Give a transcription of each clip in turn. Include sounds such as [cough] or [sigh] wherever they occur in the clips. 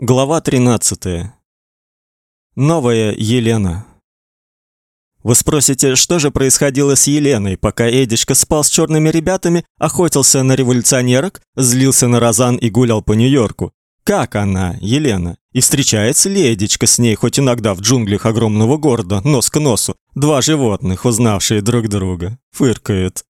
Глава 13. Новая Елена. Вы спросите, что же происходило с Еленой, пока Эдичка спал с черными ребятами, охотился на революционерок, злился на Розан и гулял по Нью-Йорку? Как она, Елена? И встречается ли Эдичка с ней хоть иногда в джунглях огромного города, нос к носу? Два животных, узнавшие друг друга, фыркают.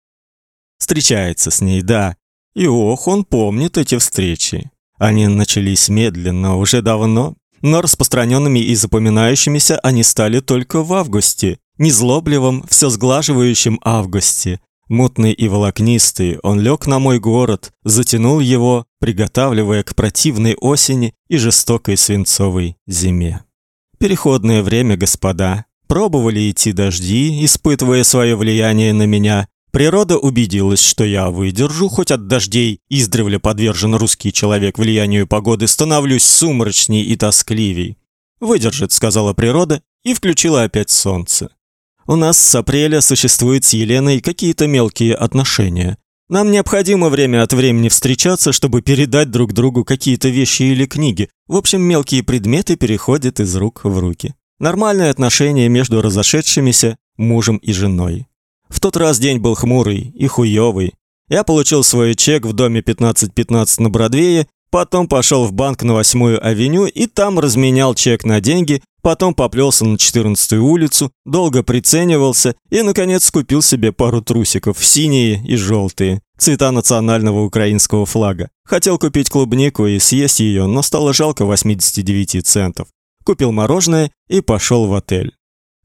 Встречается с ней, да. И ох, он помнит эти встречи. Они начались медленно, уже давно, но распространенными и запоминающимися они стали только в августе, незлобливом, все сглаживающем августе. Мутный и волокнистый, он лег на мой город, затянул его, приготавливая к противной осени и жестокой свинцовой зиме. Переходное время, господа. Пробовали идти дожди, испытывая свое влияние на меня, Природа убедилась, что я выдержу, хоть от дождей, издревле подвержен русский человек влиянию погоды, становлюсь сумрачней и тоскливей. Выдержит, сказала природа и включила опять солнце. У нас с апреля существуют с Еленой какие-то мелкие отношения. Нам необходимо время от времени встречаться, чтобы передать друг другу какие-то вещи или книги. В общем, мелкие предметы переходят из рук в руки. Нормальное отношение между разошедшимися мужем и женой. В тот раз день был хмурый и хуёвый. Я получил свой чек в доме 1515 на Бродвее, потом пошел в банк на 8-ю авеню и там разменял чек на деньги, потом поплелся на 14-ю улицу, долго приценивался и наконец купил себе пару трусиков, синие и желтые, цвета национального украинского флага. Хотел купить клубнику и съесть ее, но стало жалко 89 центов. Купил мороженое и пошел в отель.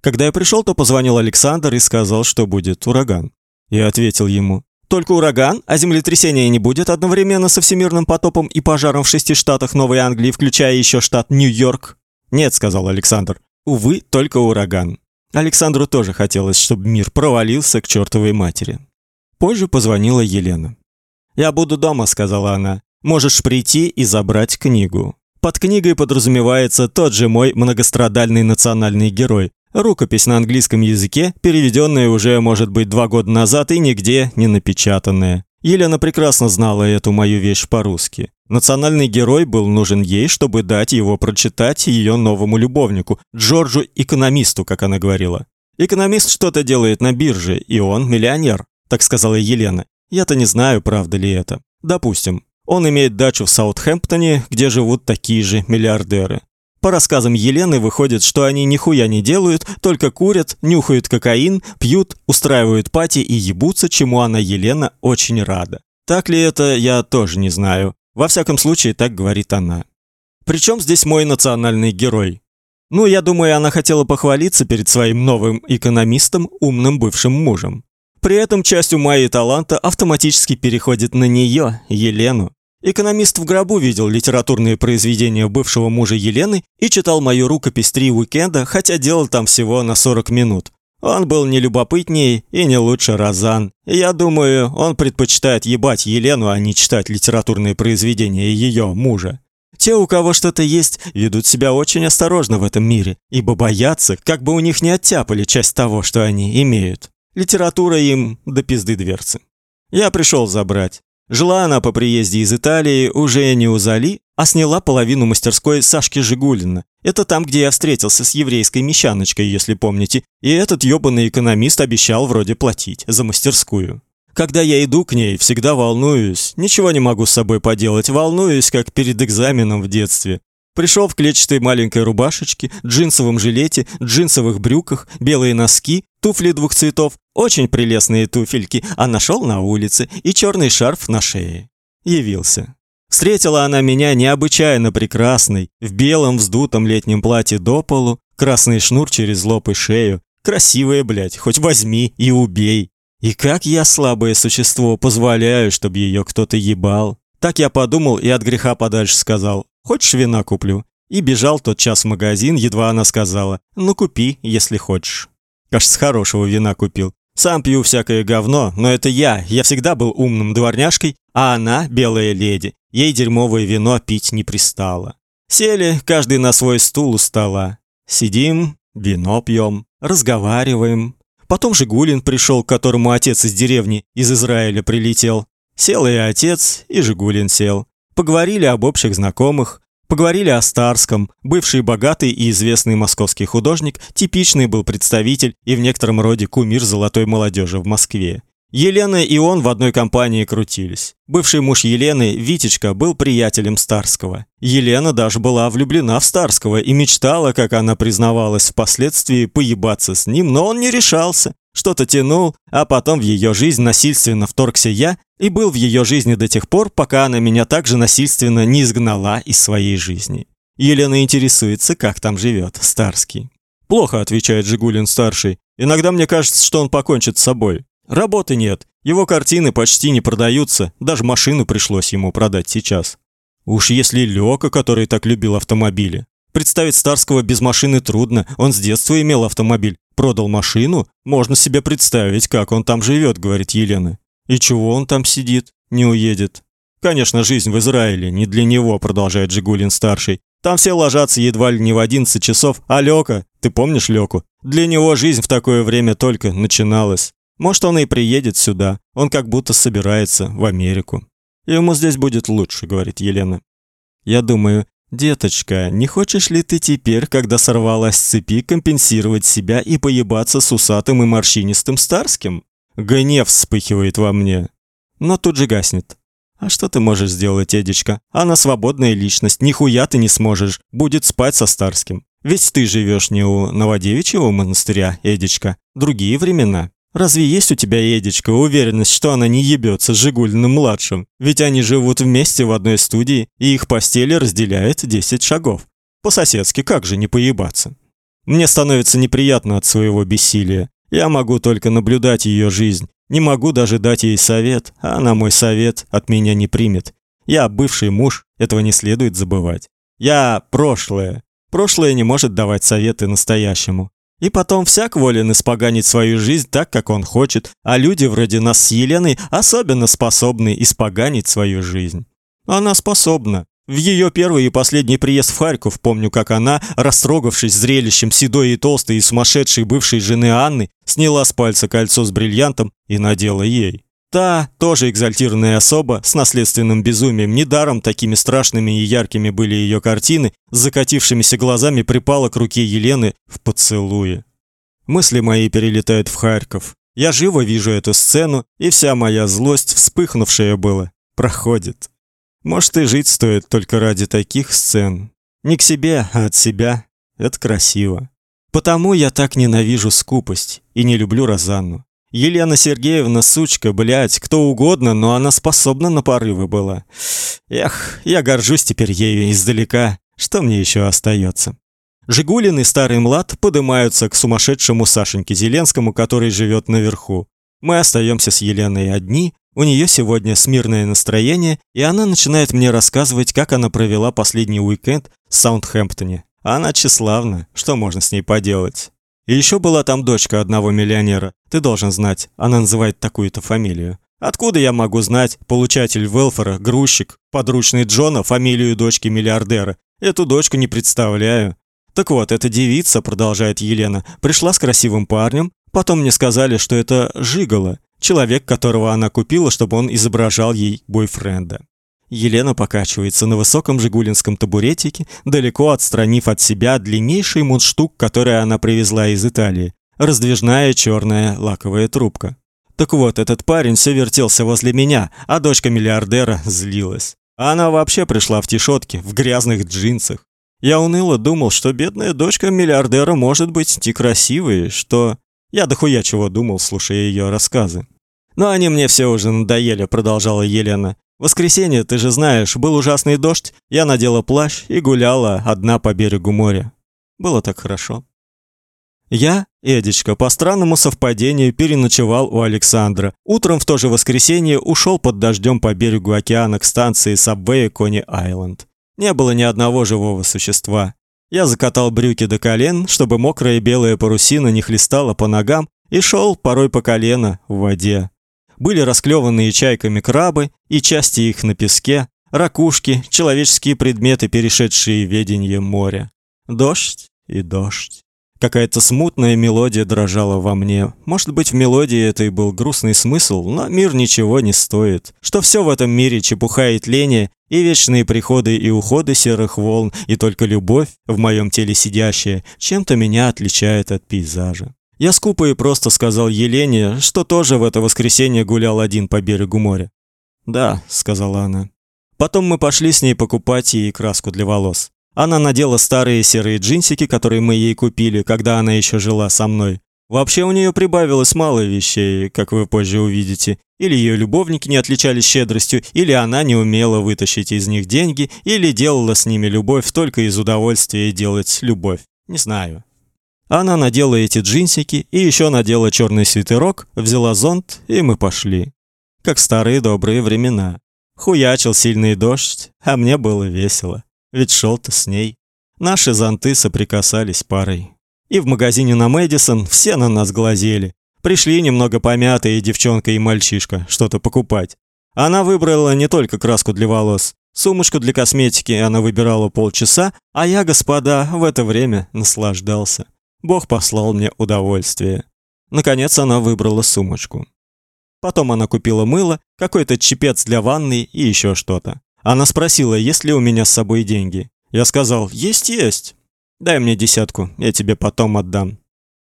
Когда я пришел, то позвонил Александр и сказал, что будет ураган. Я ответил ему: "Только ураган, а землетрясения не будет одновременно со всемирным потопом и пожаром в шести штатах Новой Англии, включая еще штат Нью-Йорк". "Нет", сказал Александр. "Увы, только ураган". Александру тоже хотелось, чтобы мир провалился к чертовой матери. Позже позвонила Елена. "Я буду дома", сказала она. "Можешь прийти и забрать книгу". Под книгой подразумевается тот же мой многострадальный национальный герой, Рукопись на английском языке, переведенная уже, может быть, два года назад и нигде не напечатанная. Елена прекрасно знала эту мою вещь по-русски. Национальный герой был нужен ей, чтобы дать его прочитать ее новому любовнику, Джорджу экономисту, как она говорила. Экономист что-то делает на бирже, и он миллионер, так сказала Елена. Я-то не знаю, правда ли это. Допустим, он имеет дачу в Саутгемптоне, где живут такие же миллиардеры. По рассказам Елены выходит, что они нихуя не делают, только курят, нюхают кокаин, пьют, устраивают пати и ебутся, чему она Елена очень рада. Так ли это, я тоже не знаю. Во всяком случае, так говорит она. Причем здесь мой национальный герой? Ну, я думаю, она хотела похвалиться перед своим новым экономистом, умным бывшим мужем. При этом часть ума и таланта автоматически переходит на нее, Елену. Экономист в гробу видел литературные произведения бывшего мужа Елены и читал мою рукопись три уикенда, хотя делал там всего на 40 минут. Он был не любопытнее и не лучше Розан. я думаю, он предпочитает ебать Елену, а не читать литературные произведения ее мужа. Те, у кого что-то есть, ведут себя очень осторожно в этом мире, ибо боятся, как бы у них не оттяпали часть того, что они имеют. Литература им до пизды дверцы. Я пришел забрать. Жила она по приезде из Италии уже не у Зали, а сняла половину мастерской Сашки Жигулина. Это там, где я встретился с еврейской мещаночкой, если помните, и этот ёбаный экономист обещал вроде платить за мастерскую. Когда я иду к ней, всегда волнуюсь. Ничего не могу с собой поделать, волнуюсь, как перед экзаменом в детстве. Пришел в клетчатой маленькой рубашечке, джинсовом жилете, джинсовых брюках, белые носки, туфли двух цветов, очень прелестные туфельки, а нашел на улице и черный шарф на шее. Явился. Встретила она меня необычайно прекрасной, в белом вздутом летнем платье до полу, красный шнур через лоб и шею. Красивая, блядь, хоть возьми и убей. И как я слабое существо позволяю, чтобы ее кто-то ебал. Так я подумал и от греха подальше сказал: Хочешь вина куплю? И бежал тот час в магазин, едва она сказала: "Ну купи, если хочешь". Кажется, хорошего вина купил. Сам пью всякое говно, но это я. Я всегда был умным дворняжкой, а она белая леди. Ей дерьмовое вино пить не пристало. Сели, каждый на свой стул у стола. Сидим, вино пьем, разговариваем. Потом Жигулин пришел, к которому отец из деревни из Израиля прилетел. Сел и отец, и Жигулин сел. Поговорили об общих знакомых. Поговорили о Старском. Бывший богатый и известный московский художник, типичный был представитель и в некотором роде кумир золотой молодежи в Москве. Елена и он в одной компании крутились. Бывший муж Елены, Витечка, был приятелем Старского. Елена даже была влюблена в Старского и мечтала, как она признавалась впоследствии, поебаться с ним, но он не решался. Что-то тянул, а потом в ее жизнь насильственно вторгся я и был в ее жизни до тех пор, пока она меня также насильственно не изгнала из своей жизни. Елена интересуется, как там живет Старский. «Плохо», — отвечает Жигулин-старший. «Иногда мне кажется, что он покончит с собой. Работы нет. Его картины почти не продаются, даже машину пришлось ему продать сейчас. Уж если Лёка, который так любил автомобили. Представить Старского без машины трудно, он с детства имел автомобиль. Продал машину, можно себе представить, как он там живет, говорит Елена. И чего он там сидит, не уедет. Конечно, жизнь в Израиле не для него, продолжает Жигулин-старший. Там все ложатся едва ли не в 11 часов, а ты помнишь Лёку? Для него жизнь в такое время только начиналась. Может, он и приедет сюда. Он как будто собирается в Америку. Ему здесь будет лучше, говорит Елена. Я думаю, деточка, не хочешь ли ты теперь, когда сорвалась с цепи, компенсировать себя и поебаться с усатым и морщинистым Старским? Гнев вспыхивает во мне, но тут же гаснет. А что ты можешь сделать, Эдичка? Она свободная личность, нихуя ты не сможешь. Будет спать со Старским. Ведь ты живешь не у Новодевичьего монастыря, Эдичка. Другие времена. Разве есть у тебя, Едечка, уверенность, что она не ебется с Жигулиным-младшим? Ведь они живут вместе в одной студии, и их постели разделяет 10 шагов. По-соседски как же не поебаться? Мне становится неприятно от своего бессилия. Я могу только наблюдать ее жизнь. Не могу даже дать ей совет, а она мой совет от меня не примет. Я бывший муж, этого не следует забывать. Я прошлое. Прошлое не может давать советы настоящему. И потом всяк волен испоганить свою жизнь так, как он хочет, а люди вроде нас с Еленой особенно способны испоганить свою жизнь. Она способна. В ее первый и последний приезд в Харьков помню, как она, растрогавшись зрелищем седой и толстой и сумасшедшей бывшей жены Анны, сняла с пальца кольцо с бриллиантом и надела ей. Та, тоже экзальтированная особа, с наследственным безумием, недаром такими страшными и яркими были ее картины, с закатившимися глазами припала к руке Елены в поцелуе. Мысли мои перелетают в Харьков. Я живо вижу эту сцену, и вся моя злость, вспыхнувшая была, проходит. Может, и жить стоит только ради таких сцен. Не к себе, а от себя. Это красиво. Потому я так ненавижу скупость и не люблю Розанну. Елена Сергеевна, сучка, блядь, кто угодно, но она способна на порывы была. Эх, я горжусь теперь ею издалека. Что мне еще остается? Жигулин и старый млад поднимаются к сумасшедшему Сашеньке Зеленскому, который живет наверху. Мы остаемся с Еленой одни. У нее сегодня смирное настроение, и она начинает мне рассказывать, как она провела последний уикенд в Саутгемптоне. Она тщеславна, что можно с ней поделать? И еще была там дочка одного миллионера. Ты должен знать, она называет такую-то фамилию. Откуда я могу знать, получатель велфера, грузчик, подручный Джона, фамилию дочки миллиардера? Эту дочку не представляю. Так вот, эта девица, продолжает Елена, пришла с красивым парнем, потом мне сказали, что это Жигало, человек, которого она купила, чтобы он изображал ей бойфренда. Елена покачивается на высоком жигулинском табуретике, далеко отстранив от себя длиннейший мундштук, который она привезла из Италии. Раздвижная черная лаковая трубка. Так вот, этот парень все вертелся возле меня, а дочка миллиардера злилась. Она вообще пришла в тишотке, в грязных джинсах. Я уныло думал, что бедная дочка миллиардера может быть и красивой, что... Я дохуя чего думал, слушая ее рассказы. Но они мне все уже надоели, продолжала Елена. Воскресенье, ты же знаешь, был ужасный дождь. Я надела плащ и гуляла одна по берегу моря. Было так хорошо. Я, Эдичка, по странному совпадению переночевал у Александра. Утром в то же воскресенье ушел под дождем по берегу океана к станции Сабвея Кони-Айленд. Не было ни одного живого существа. Я закатал брюки до колен, чтобы мокрая белая парусина не хлестала по ногам, и шел порой по колено в воде были расклеванные чайками крабы и части их на песке, ракушки, человеческие предметы, перешедшие в ведение моря. Дождь и дождь. Какая-то смутная мелодия дрожала во мне. Может быть, в мелодии этой был грустный смысл, но мир ничего не стоит. Что все в этом мире чепуха и тление, и вечные приходы и уходы серых волн, и только любовь, в моем теле сидящая, чем-то меня отличает от пейзажа. Я скупо и просто сказал Елене, что тоже в это воскресенье гулял один по берегу моря. "Да", сказала она. Потом мы пошли с ней покупать ей краску для волос. Она надела старые серые джинсики, которые мы ей купили, когда она еще жила со мной. Вообще у нее прибавилось мало вещей, как вы позже увидите. Или ее любовники не отличались щедростью, или она не умела вытащить из них деньги, или делала с ними любовь только из удовольствия делать любовь. Не знаю. Она надела эти джинсики и еще надела черный свитерок, взяла зонт, и мы пошли. Как старые добрые времена. Хуячил сильный дождь, а мне было весело. Ведь шел-то с ней. Наши зонты соприкасались парой. И в магазине на Мэдисон все на нас глазели. Пришли немного помятые девчонка и мальчишка что-то покупать. Она выбрала не только краску для волос, сумочку для косметики она выбирала полчаса, а я, господа, в это время наслаждался. Бог послал мне удовольствие. Наконец она выбрала сумочку. Потом она купила мыло, какой-то чепец для ванны и еще что-то. Она спросила, есть ли у меня с собой деньги. Я сказал: "Есть, есть. Дай мне десятку, я тебе потом отдам".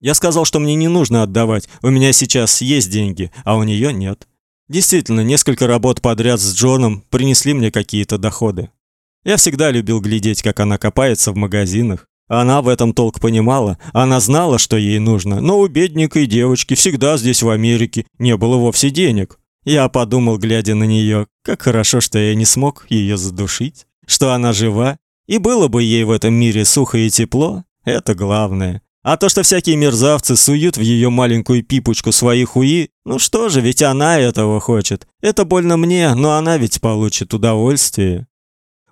Я сказал, что мне не нужно отдавать. У меня сейчас есть деньги, а у нее нет. Действительно, несколько работ подряд с Джоном принесли мне какие-то доходы. Я всегда любил глядеть, как она копается в магазинах. Она в этом толк понимала, она знала, что ей нужно, но у бедненькой девочки всегда здесь в Америке не было вовсе денег. Я подумал, глядя на нее, как хорошо, что я не смог ее задушить, что она жива, и было бы ей в этом мире сухо и тепло, это главное. А то, что всякие мерзавцы суют в ее маленькую пипочку свои хуи, ну что же, ведь она этого хочет. Это больно мне, но она ведь получит удовольствие.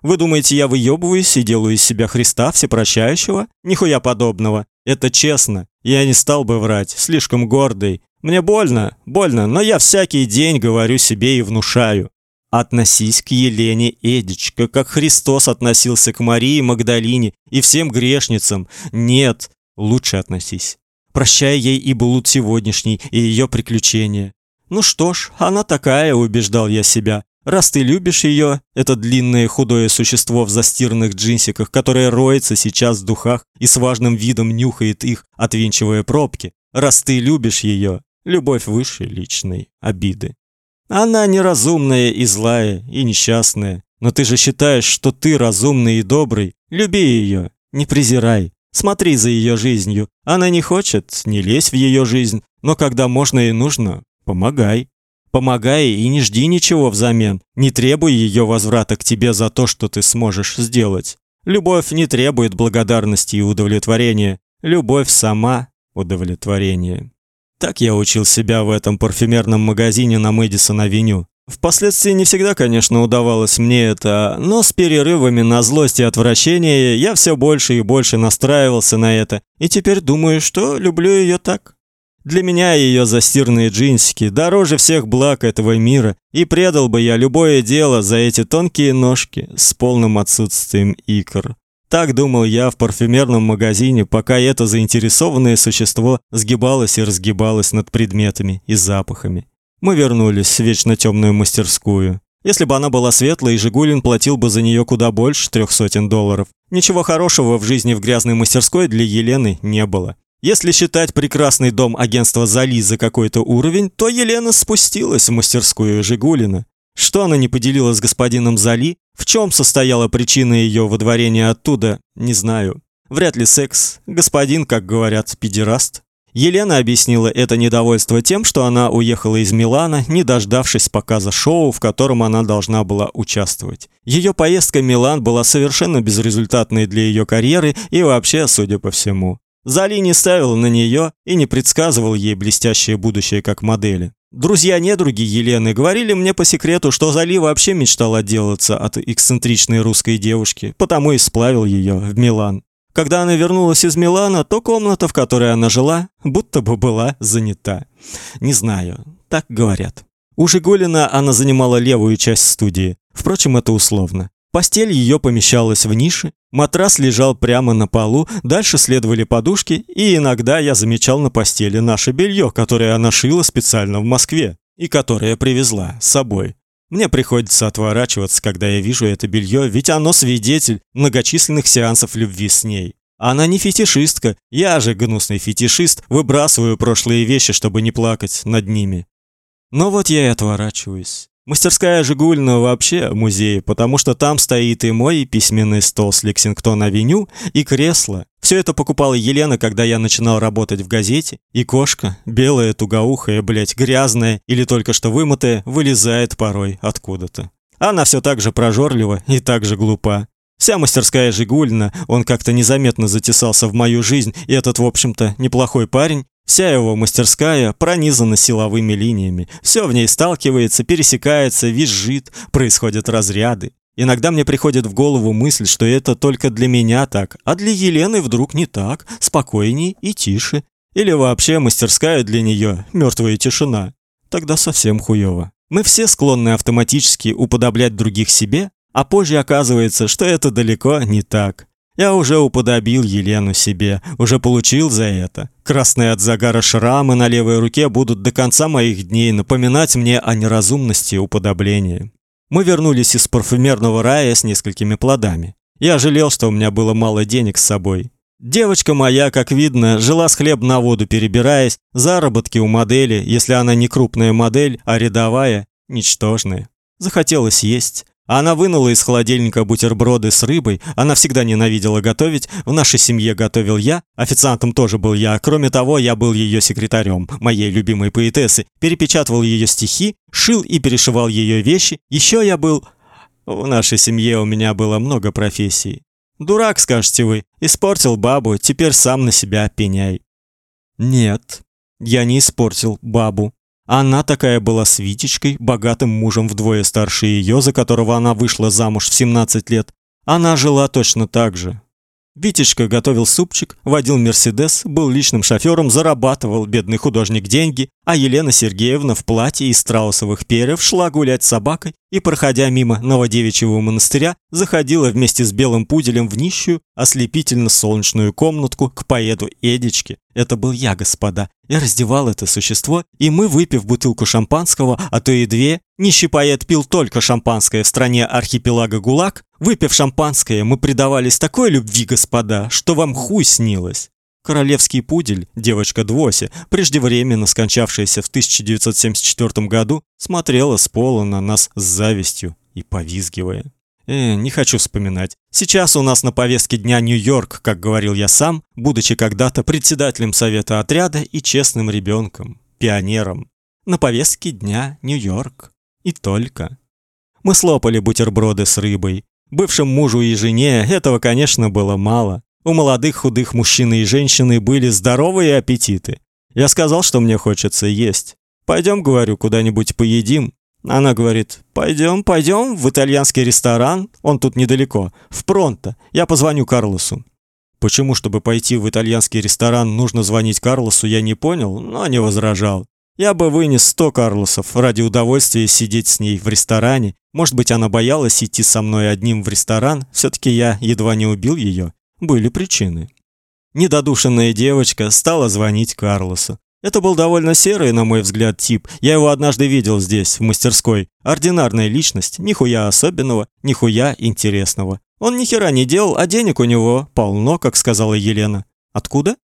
Вы думаете, я выебываюсь и делаю из себя Христа всепрощающего? Нихуя подобного. Это честно. Я не стал бы врать, слишком гордый. Мне больно, больно, но я всякий день говорю себе и внушаю. Относись к Елене Эдичко, как Христос относился к Марии Магдалине и всем грешницам. Нет, лучше относись. Прощай ей и блуд сегодняшний, и ее приключения. Ну что ж, она такая, убеждал я себя. Раз ты любишь ее, это длинное худое существо в застиранных джинсиках, которое роется сейчас в духах и с важным видом нюхает их, отвинчивая пробки. Раз ты любишь ее, любовь выше личной обиды. Она неразумная и злая, и несчастная, но ты же считаешь, что ты разумный и добрый. Люби ее, не презирай. Смотри за ее жизнью. Она не хочет, не лезь в ее жизнь, но когда можно и нужно, помогай. Помогай и не жди ничего взамен. Не требуй ее возврата к тебе за то, что ты сможешь сделать. Любовь не требует благодарности и удовлетворения. Любовь сама удовлетворение. Так я учил себя в этом парфюмерном магазине на Мэдисон-авеню. Впоследствии не всегда, конечно, удавалось мне это, но с перерывами на злость и отвращение я все больше и больше настраивался на это, и теперь думаю, что люблю ее так. Для меня ее застиранные джинсики дороже всех благ этого мира, и предал бы я любое дело за эти тонкие ножки с полным отсутствием икр. Так думал я в парфюмерном магазине, пока это заинтересованное существо сгибалось и разгибалось над предметами и запахами. Мы вернулись в вечно темную мастерскую. Если бы она была светлой, Жигулин платил бы за нее куда больше трех сотен долларов. Ничего хорошего в жизни в грязной мастерской для Елены не было. Если считать прекрасный дом агентства Зали за какой-то уровень, то Елена спустилась в мастерскую Жигулина. Что она не поделила с господином Зали, в чем состояла причина ее выдворения оттуда, не знаю. Вряд ли секс. Господин, как говорят, педераст. Елена объяснила это недовольство тем, что она уехала из Милана, не дождавшись показа шоу, в котором она должна была участвовать. Ее поездка в Милан была совершенно безрезультатной для ее карьеры и вообще, судя по всему. Зали не ставил на нее и не предсказывал ей блестящее будущее как модели. Друзья-недруги Елены говорили мне по секрету, что Зали вообще мечтал отделаться от эксцентричной русской девушки, потому и сплавил ее в Милан. Когда она вернулась из Милана, то комната, в которой она жила, будто бы была занята. Не знаю, так говорят. У Жигулина она занимала левую часть студии. Впрочем, это условно. Постель ее помещалась в нише, Матрас лежал прямо на полу, дальше следовали подушки, и иногда я замечал на постели наше белье, которое она шила специально в Москве и которое привезла с собой. Мне приходится отворачиваться, когда я вижу это белье, ведь оно свидетель многочисленных сеансов любви с ней. Она не фетишистка, я же гнусный фетишист, выбрасываю прошлые вещи, чтобы не плакать над ними. Но вот я и отворачиваюсь. Мастерская Жигульна вообще музей, потому что там стоит и мой письменный стол с Лексингтон-авеню, и кресло. Все это покупала Елена, когда я начинал работать в газете, и кошка, белая, тугоухая, блядь, грязная или только что вымытая, вылезает порой откуда-то. Она все так же прожорлива и так же глупа. Вся мастерская Жигульна, он как-то незаметно затесался в мою жизнь, и этот, в общем-то, неплохой парень, Вся его мастерская пронизана силовыми линиями. Все в ней сталкивается, пересекается, визжит, происходят разряды. Иногда мне приходит в голову мысль, что это только для меня так, а для Елены вдруг не так, спокойней и тише. Или вообще мастерская для нее мертвая тишина. Тогда совсем хуёво. Мы все склонны автоматически уподоблять других себе, а позже оказывается, что это далеко не так. Я уже уподобил Елену себе, уже получил за это. Красные от загара шрамы на левой руке будут до конца моих дней напоминать мне о неразумности уподобления. Мы вернулись из парфюмерного рая с несколькими плодами. Я жалел, что у меня было мало денег с собой. Девочка моя, как видно, жила с хлеб на воду перебираясь, заработки у модели, если она не крупная модель, а рядовая, ничтожные. Захотелось есть. Она вынула из холодильника бутерброды с рыбой. Она всегда ненавидела готовить. В нашей семье готовил я, официантом тоже был я. Кроме того, я был ее секретарем, моей любимой поэтессы. Перепечатывал ее стихи, шил и перешивал ее вещи. Еще я был В нашей семье у меня было много профессий. Дурак, скажете вы, испортил бабу, теперь сам на себя пеняй. Нет, я не испортил бабу. Она такая была с Витечкой, богатым мужем вдвое старше ее, за которого она вышла замуж в 17 лет. Она жила точно так же. Витечка готовил супчик, водил Мерседес, был личным шофером, зарабатывал бедный художник деньги, а Елена Сергеевна в платье из страусовых перьев шла гулять с собакой и, проходя мимо Новодевичьего монастыря, заходила вместе с белым пуделем в нищую, ослепительно-солнечную комнатку к поэду Эдичке. Это был я, господа. Я раздевал это существо, и мы, выпив бутылку шампанского, а то и две, нищий поэт пил только шампанское в стране архипелага ГУЛАГ, выпив шампанское, мы предавались такой любви, господа, что вам хуй снилось. Королевский пудель, девочка Двося, преждевременно скончавшаяся в 1974 году, смотрела с пола на нас с завистью и повизгивая. Э, не хочу вспоминать. Сейчас у нас на повестке дня Нью-Йорк, как говорил я сам, будучи когда-то председателем совета отряда и честным ребенком, пионером. На повестке дня Нью-Йорк. И только. Мы слопали бутерброды с рыбой. Бывшему мужу и жене этого, конечно, было мало. У молодых худых мужчин и женщины были здоровые аппетиты. Я сказал, что мне хочется есть. Пойдем, говорю, куда-нибудь поедим. Она говорит: "Пойдем, пойдем в итальянский ресторан, он тут недалеко, в Пронто. Я позвоню Карлосу". Почему, чтобы пойти в итальянский ресторан, нужно звонить Карлосу, я не понял, но не возражал. Я бы вынес сто Карлосов ради удовольствия сидеть с ней в ресторане. Может быть, она боялась идти со мной одним в ресторан, все таки я едва не убил ее. Были причины. Недодушенная девочка стала звонить Карлосу. Это был довольно серый, на мой взгляд, тип. Я его однажды видел здесь, в мастерской. Ординарная личность, нихуя особенного, нихуя интересного. Он ни хера не делал, а денег у него полно, как сказала Елена. Откуда?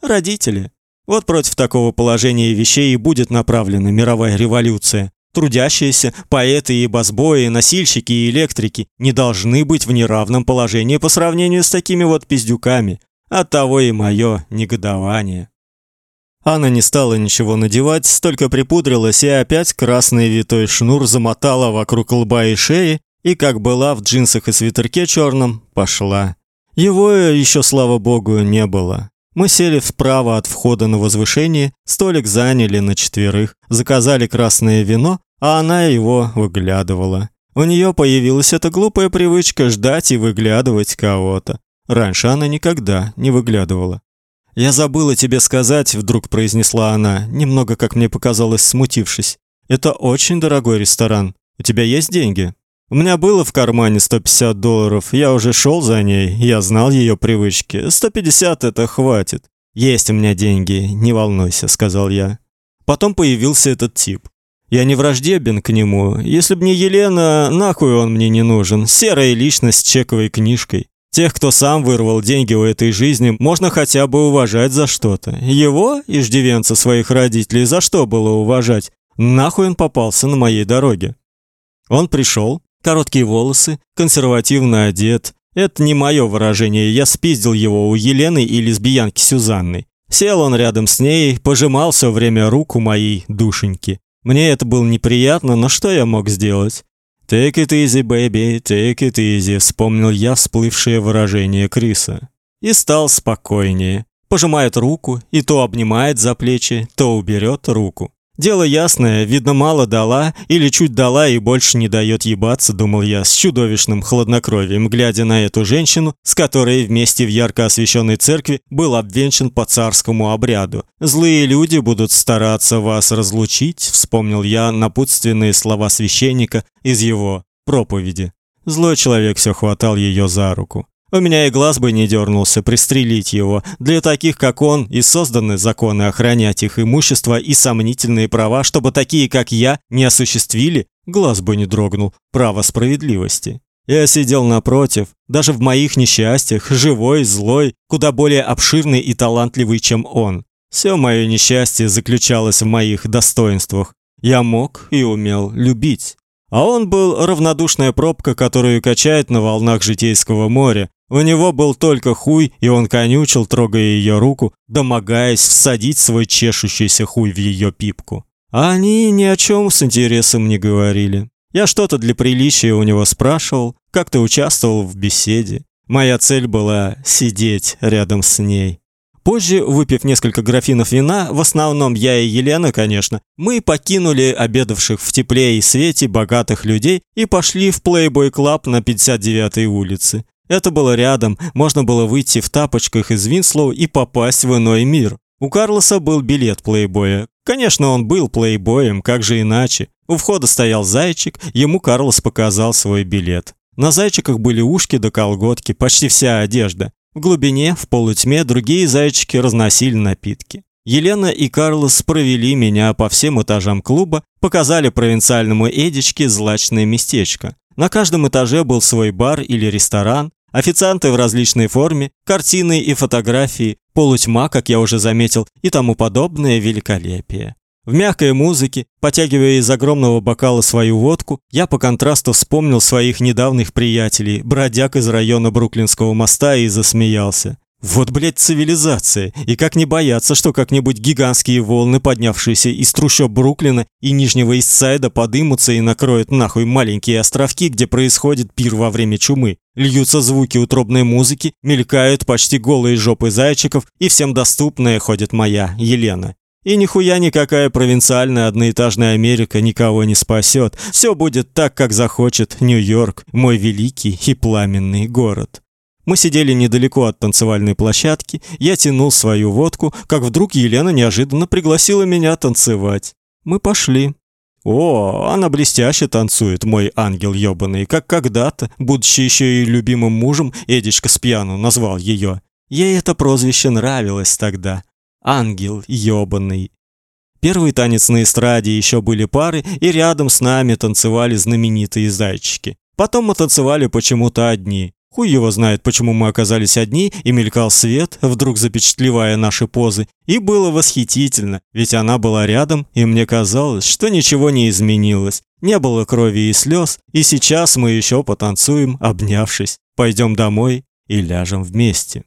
Родители. Вот против такого положения вещей и будет направлена мировая революция. Трудящиеся, поэты и басбои, носильщики и электрики не должны быть в неравном положении по сравнению с такими вот пиздюками. Оттого и мое негодование. Анна не стала ничего надевать, только припудрилась и опять красный витой шнур замотала вокруг лба и шеи, и как была в джинсах и свитерке черном, пошла. Его еще, слава богу, не было. Мы сели вправо от входа на возвышение, столик заняли на четверых, заказали красное вино, а она его выглядывала. У нее появилась эта глупая привычка ждать и выглядывать кого-то. Раньше она никогда не выглядывала. «Я забыла тебе сказать», — вдруг произнесла она, немного, как мне показалось, смутившись. «Это очень дорогой ресторан. У тебя есть деньги?» У меня было в кармане 150 долларов, я уже шел за ней, я знал ее привычки. 150 это хватит. Есть у меня деньги, не волнуйся, сказал я. Потом появился этот тип. Я не враждебен к нему. Если б не Елена, нахуй он мне не нужен. Серая личность с чековой книжкой. Тех, кто сам вырвал деньги у этой жизни, можно хотя бы уважать за что-то. Его, иждивенца своих родителей, за что было уважать? Нахуй он попался на моей дороге? Он пришел, короткие волосы, консервативно одет. Это не мое выражение, я спиздил его у Елены и лесбиянки Сюзанны. Сел он рядом с ней, пожимал все время руку моей душеньки. Мне это было неприятно, но что я мог сделать? «Take it easy, baby, take it easy», вспомнил я всплывшее выражение Криса. И стал спокойнее. Пожимает руку и то обнимает за плечи, то уберет руку. Дело ясное, видно, мало дала или чуть дала и больше не дает ебаться, думал я с чудовищным хладнокровием, глядя на эту женщину, с которой вместе в ярко освещенной церкви был обвенчан по царскому обряду. Злые люди будут стараться вас разлучить, вспомнил я напутственные слова священника из его проповеди. Злой человек все хватал ее за руку. У меня и глаз бы не дернулся пристрелить его. Для таких, как он, и созданы законы охранять их имущество и сомнительные права, чтобы такие, как я, не осуществили, глаз бы не дрогнул, право справедливости. Я сидел напротив, даже в моих несчастьях, живой, злой, куда более обширный и талантливый, чем он. Все мое несчастье заключалось в моих достоинствах. Я мог и умел любить. А он был равнодушная пробка, которую качает на волнах житейского моря, у него был только хуй, и он конючил, трогая ее руку, домогаясь всадить свой чешущийся хуй в ее пипку. А они ни о чем с интересом не говорили. Я что-то для приличия у него спрашивал, как-то участвовал в беседе. Моя цель была сидеть рядом с ней. Позже, выпив несколько графинов вина, в основном я и Елена, конечно, мы покинули обедавших в тепле и свете богатых людей и пошли в Playboy Club на 59-й улице. Это было рядом, можно было выйти в тапочках из Винслоу и попасть в иной мир. У Карлоса был билет плейбоя. Конечно, он был плейбоем, как же иначе. У входа стоял зайчик, ему Карлос показал свой билет. На зайчиках были ушки до колготки, почти вся одежда. В глубине, в полутьме, другие зайчики разносили напитки. Елена и Карлос провели меня по всем этажам клуба, показали провинциальному Эдичке злачное местечко. На каждом этаже был свой бар или ресторан, Официанты в различной форме, картины и фотографии, полутьма, как я уже заметил, и тому подобное великолепие. В мягкой музыке, потягивая из огромного бокала свою водку, я по контрасту вспомнил своих недавних приятелей, бродяг из района Бруклинского моста и засмеялся. Вот, блядь, цивилизация. И как не бояться, что как-нибудь гигантские волны, поднявшиеся из трущоб Бруклина и Нижнего Истсайда, подымутся и накроют нахуй маленькие островки, где происходит пир во время чумы. Льются звуки утробной музыки, мелькают почти голые жопы зайчиков, и всем доступная ходит моя, Елена. И нихуя никакая провинциальная одноэтажная Америка никого не спасет. Все будет так, как захочет Нью-Йорк, мой великий и пламенный город. Мы сидели недалеко от танцевальной площадки, я тянул свою водку, как вдруг Елена неожиданно пригласила меня танцевать. Мы пошли. О, она блестяще танцует, мой ангел ёбаный, как когда-то, будучи еще и любимым мужем, Эдичка Спьяну назвал ее. Ей это прозвище нравилось тогда. Ангел ёбаный. Первый танец на эстраде еще были пары, и рядом с нами танцевали знаменитые зайчики. Потом мы танцевали почему-то одни. Хуй его знает, почему мы оказались одни, и мелькал свет, вдруг запечатлевая наши позы. И было восхитительно, ведь она была рядом, и мне казалось, что ничего не изменилось. Не было крови и слез, и сейчас мы еще потанцуем, обнявшись. Пойдем домой и ляжем вместе.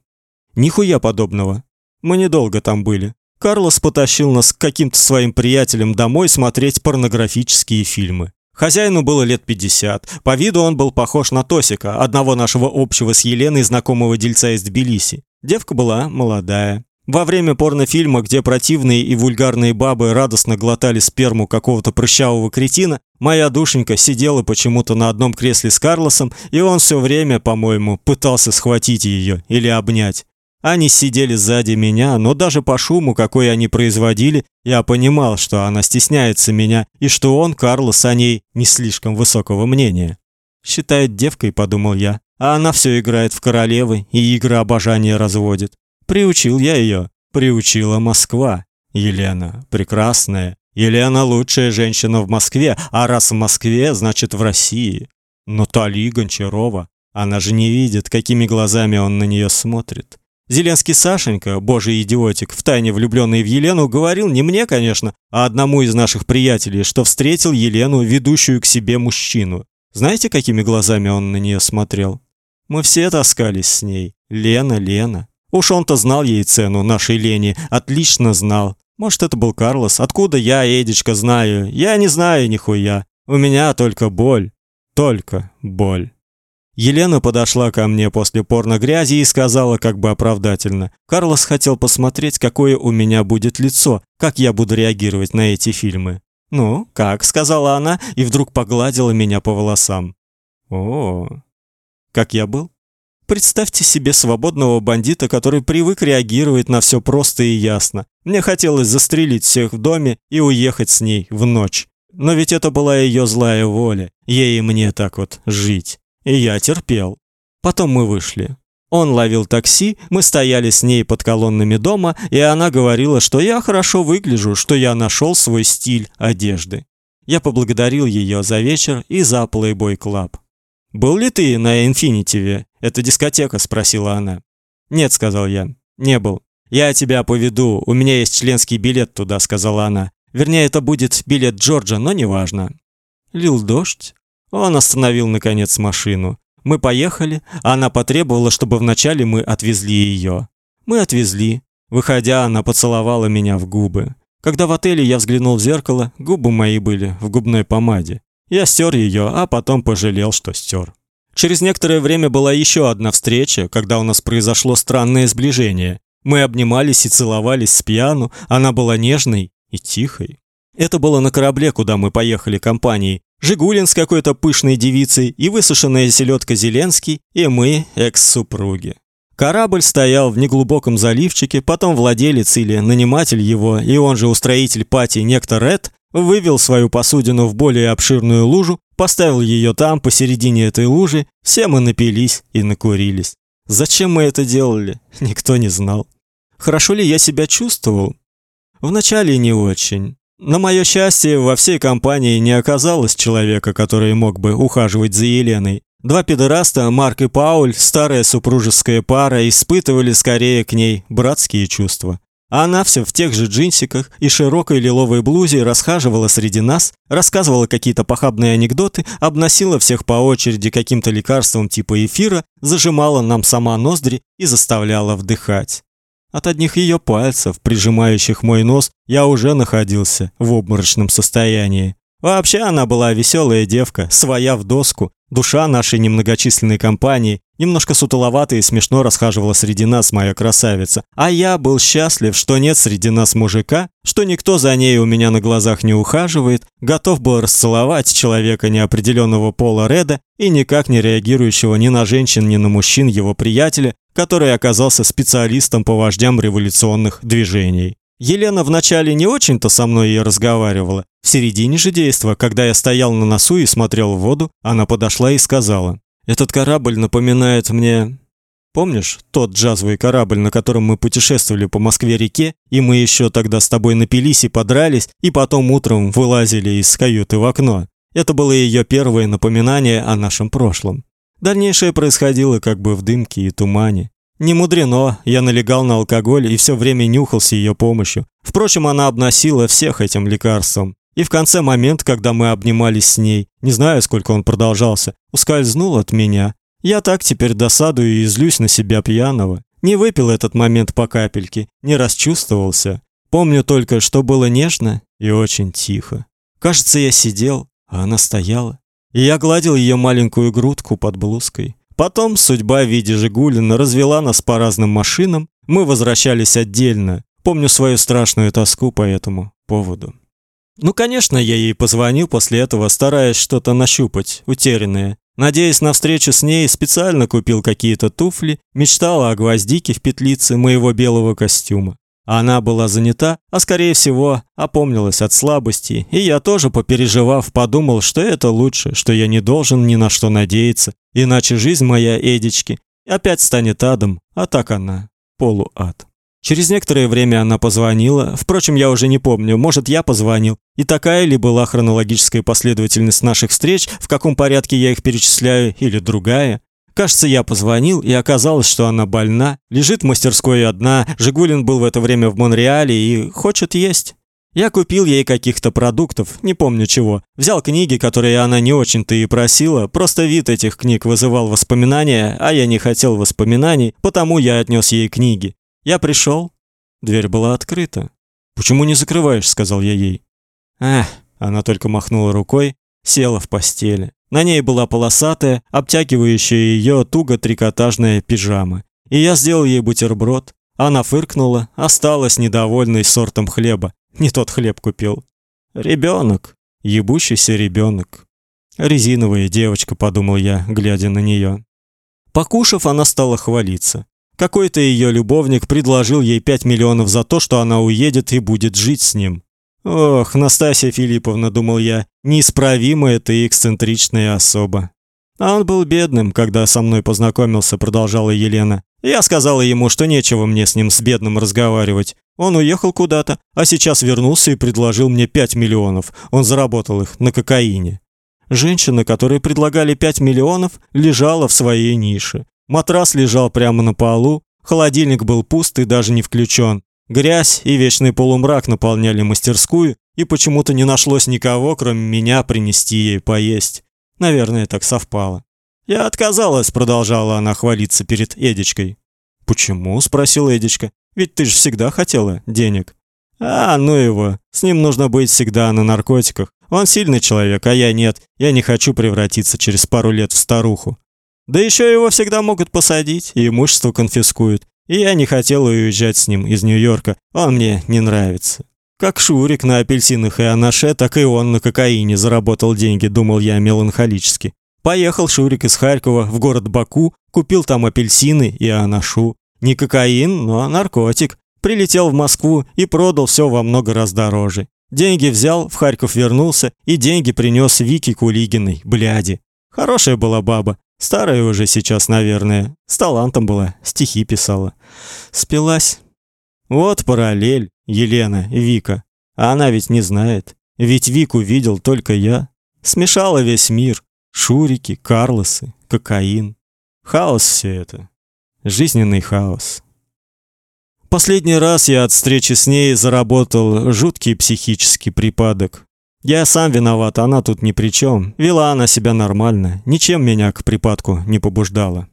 Нихуя подобного. Мы недолго там были. Карлос потащил нас к каким-то своим приятелям домой смотреть порнографические фильмы. Хозяину было лет 50. По виду он был похож на Тосика, одного нашего общего с Еленой знакомого дельца из Тбилиси. Девка была молодая. Во время порнофильма, где противные и вульгарные бабы радостно глотали сперму какого-то прыщавого кретина, моя душенька сидела почему-то на одном кресле с Карлосом, и он все время, по-моему, пытался схватить ее или обнять. Они сидели сзади меня, но даже по шуму, какой они производили, я понимал, что она стесняется меня и что он, Карлос, о ней не слишком высокого мнения. Считает девкой, подумал я, а она все играет в королевы и игры обожания разводит. Приучил я ее, приучила Москва. Елена прекрасная, Елена лучшая женщина в Москве, а раз в Москве, значит в России. Но Тали Гончарова, она же не видит, какими глазами он на нее смотрит. Зеленский Сашенька, божий идиотик, втайне влюбленный в Елену, говорил не мне, конечно, а одному из наших приятелей, что встретил Елену, ведущую к себе мужчину. Знаете, какими глазами он на нее смотрел? Мы все таскались с ней. Лена, Лена. Уж он-то знал ей цену, нашей Лене, отлично знал. Может, это был Карлос. Откуда я, Эдичка, знаю? Я не знаю нихуя. У меня только боль. Только боль. Елена подошла ко мне после порногрязи и сказала как бы оправдательно: "Карлос хотел посмотреть, какое у меня будет лицо, как я буду реагировать на эти фильмы". "Ну, как?" сказала она и вдруг погладила меня по волосам. О, как я был? Представьте себе свободного бандита, который привык реагировать на все просто и ясно. Мне хотелось застрелить всех в доме и уехать с ней в ночь. Но ведь это была ее злая воля, ей и мне так вот жить. И я терпел. Потом мы вышли. Он ловил такси, мы стояли с ней под колоннами дома, и она говорила, что я хорошо выгляжу, что я нашел свой стиль одежды. Я поблагодарил ее за вечер и за Playboy Club. «Был ли ты на Инфинитиве? Это дискотека?» – спросила она. «Нет», – сказал я. «Не был. Я тебя поведу, у меня есть членский билет туда», – сказала она. «Вернее, это будет билет Джорджа, но неважно». Лил дождь. Он остановил, наконец, машину. Мы поехали, она потребовала, чтобы вначале мы отвезли ее. Мы отвезли. Выходя, она поцеловала меня в губы. Когда в отеле я взглянул в зеркало, губы мои были в губной помаде. Я стер ее, а потом пожалел, что стер. Через некоторое время была еще одна встреча, когда у нас произошло странное сближение. Мы обнимались и целовались с пьяну, она была нежной и тихой. Это было на корабле, куда мы поехали компанией. Жигулин с какой-то пышной девицей и высушенная селедка Зеленский, и мы, экс-супруги. Корабль стоял в неглубоком заливчике, потом владелец или наниматель его, и он же устроитель пати некто Ред, вывел свою посудину в более обширную лужу, поставил ее там посередине этой лужи, все мы напились и накурились. Зачем мы это делали, никто не знал. Хорошо ли я себя чувствовал? Вначале не очень. На мое счастье, во всей компании не оказалось человека, который мог бы ухаживать за Еленой. Два педераста, Марк и Пауль, старая супружеская пара, испытывали скорее к ней братские чувства. Она все в тех же джинсиках и широкой лиловой блузе расхаживала среди нас, рассказывала какие-то похабные анекдоты, обносила всех по очереди каким-то лекарством типа эфира, зажимала нам сама ноздри и заставляла вдыхать. От одних ее пальцев, прижимающих мой нос, я уже находился в обморочном состоянии. Вообще она была веселая девка, своя в доску, душа нашей немногочисленной компании, немножко сутуловатая и смешно расхаживала среди нас моя красавица. А я был счастлив, что нет среди нас мужика, что никто за ней у меня на глазах не ухаживает, готов был расцеловать человека неопределенного пола Реда и никак не реагирующего ни на женщин, ни на мужчин его приятеля, который оказался специалистом по вождям революционных движений. Елена вначале не очень-то со мной и разговаривала. В середине же действа, когда я стоял на носу и смотрел в воду, она подошла и сказала: "Этот корабль напоминает мне Помнишь тот джазовый корабль, на котором мы путешествовали по Москве-реке, и мы еще тогда с тобой напились и подрались, и потом утром вылазили из каюты в окно? Это было ее первое напоминание о нашем прошлом. Дальнейшее происходило как бы в дымке и тумане. Не мудрено, я налегал на алкоголь и все время нюхал с ее помощью. Впрочем, она обносила всех этим лекарством. И в конце момент, когда мы обнимались с ней, не знаю, сколько он продолжался, ускользнул от меня. Я так теперь досадую и злюсь на себя пьяного. Не выпил этот момент по капельке, не расчувствовался. Помню только, что было нежно и очень тихо. Кажется, я сидел, а она стояла. И я гладил ее маленькую грудку под блузкой. Потом судьба в виде Жигулина развела нас по разным машинам, мы возвращались отдельно. Помню свою страшную тоску по этому поводу. Ну, конечно, я ей позвонил после этого, стараясь что-то нащупать, утерянное. Надеясь на встречу с ней, специально купил какие-то туфли, мечтала о гвоздике в петлице моего белого костюма. Она была занята, а скорее всего, опомнилась от слабости, и я тоже, попереживав, подумал, что это лучше, что я не должен ни на что надеяться, иначе жизнь моя Эдички опять станет адом, а так она полуад. Через некоторое время она позвонила. Впрочем, я уже не помню, может, я позвонил. И такая ли была хронологическая последовательность наших встреч, в каком порядке я их перечисляю, или другая? Кажется, я позвонил, и оказалось, что она больна, лежит в мастерской одна. Жигулин был в это время в Монреале и хочет есть. Я купил ей каких-то продуктов, не помню чего. Взял книги, которые она не очень-то и просила, просто вид этих книг вызывал воспоминания, а я не хотел воспоминаний, потому я отнес ей книги. Я пришел, дверь была открыта. "Почему не закрываешь?" сказал я ей. "Эх", она только махнула рукой, села в постели. На ней была полосатая, обтягивающая ее туго трикотажная пижама. И я сделал ей бутерброд. Она фыркнула, осталась недовольной сортом хлеба. Не тот хлеб купил. Ребенок, ебущийся ребенок. Резиновая девочка, подумал я, глядя на нее. Покушав, она стала хвалиться. Какой-то ее любовник предложил ей 5 миллионов за то, что она уедет и будет жить с ним. Ох, Настасья Филипповна, думал я, неисправимая ты эксцентричная особа. А он был бедным, когда со мной познакомился, продолжала Елена. Я сказала ему, что нечего мне с ним с бедным разговаривать. Он уехал куда-то, а сейчас вернулся и предложил мне 5 миллионов. Он заработал их на кокаине. Женщина, которой предлагали 5 миллионов, лежала в своей нише. Матрас лежал прямо на полу, холодильник был пуст и даже не включен. Грязь и вечный полумрак наполняли мастерскую, и почему-то не нашлось никого, кроме меня, принести ей поесть. Наверное, так совпало. Я отказалась, продолжала она хвалиться перед Эдичкой. Почему? спросил Эдичка. Ведь ты же всегда хотела денег. А, ну его. С ним нужно быть всегда на наркотиках. Он сильный человек, а я нет. Я не хочу превратиться через пару лет в старуху. Да еще его всегда могут посадить и имущество конфискуют. И я не хотел уезжать с ним из Нью-Йорка. Он мне не нравится. Как Шурик на апельсинах и анаше, так и он на кокаине заработал деньги, думал я меланхолически. Поехал Шурик из Харькова в город Баку, купил там апельсины и анашу. Не кокаин, но наркотик. Прилетел в Москву и продал все во много раз дороже. Деньги взял, в Харьков вернулся и деньги принес Вике Кулигиной, бляди. Хорошая была баба, Старая уже сейчас, наверное. С талантом была, стихи писала. Спилась. Вот параллель, Елена, Вика. А она ведь не знает. Ведь Вику видел только я. Смешала весь мир. Шурики, Карлосы, кокаин. Хаос все это. Жизненный хаос. Последний раз я от встречи с ней заработал жуткий психический припадок. Я сам виноват, она тут ни при чем. Вела она себя нормально, ничем меня к припадку не побуждала.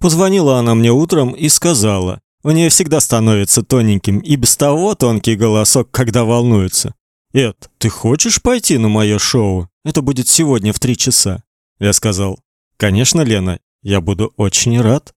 Позвонила она мне утром и сказала: "У нее всегда становится тоненьким и без того тонкий голосок, когда волнуется. Эд, ты хочешь пойти на мое шоу? Это будет сегодня в три часа". Я сказал: "Конечно, Лена, я буду очень рад".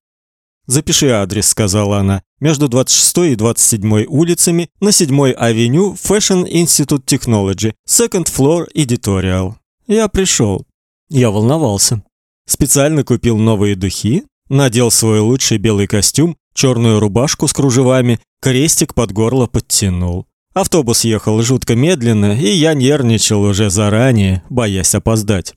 Запиши адрес, сказала она. Между 26 и 27 улицами на 7-й авеню Fashion Institute Technology, second floor editorial. Я пришел. Я волновался. Специально купил новые духи, надел свой лучший белый костюм, черную рубашку с кружевами, крестик под горло подтянул. Автобус ехал жутко медленно, и я нервничал уже заранее, боясь опоздать.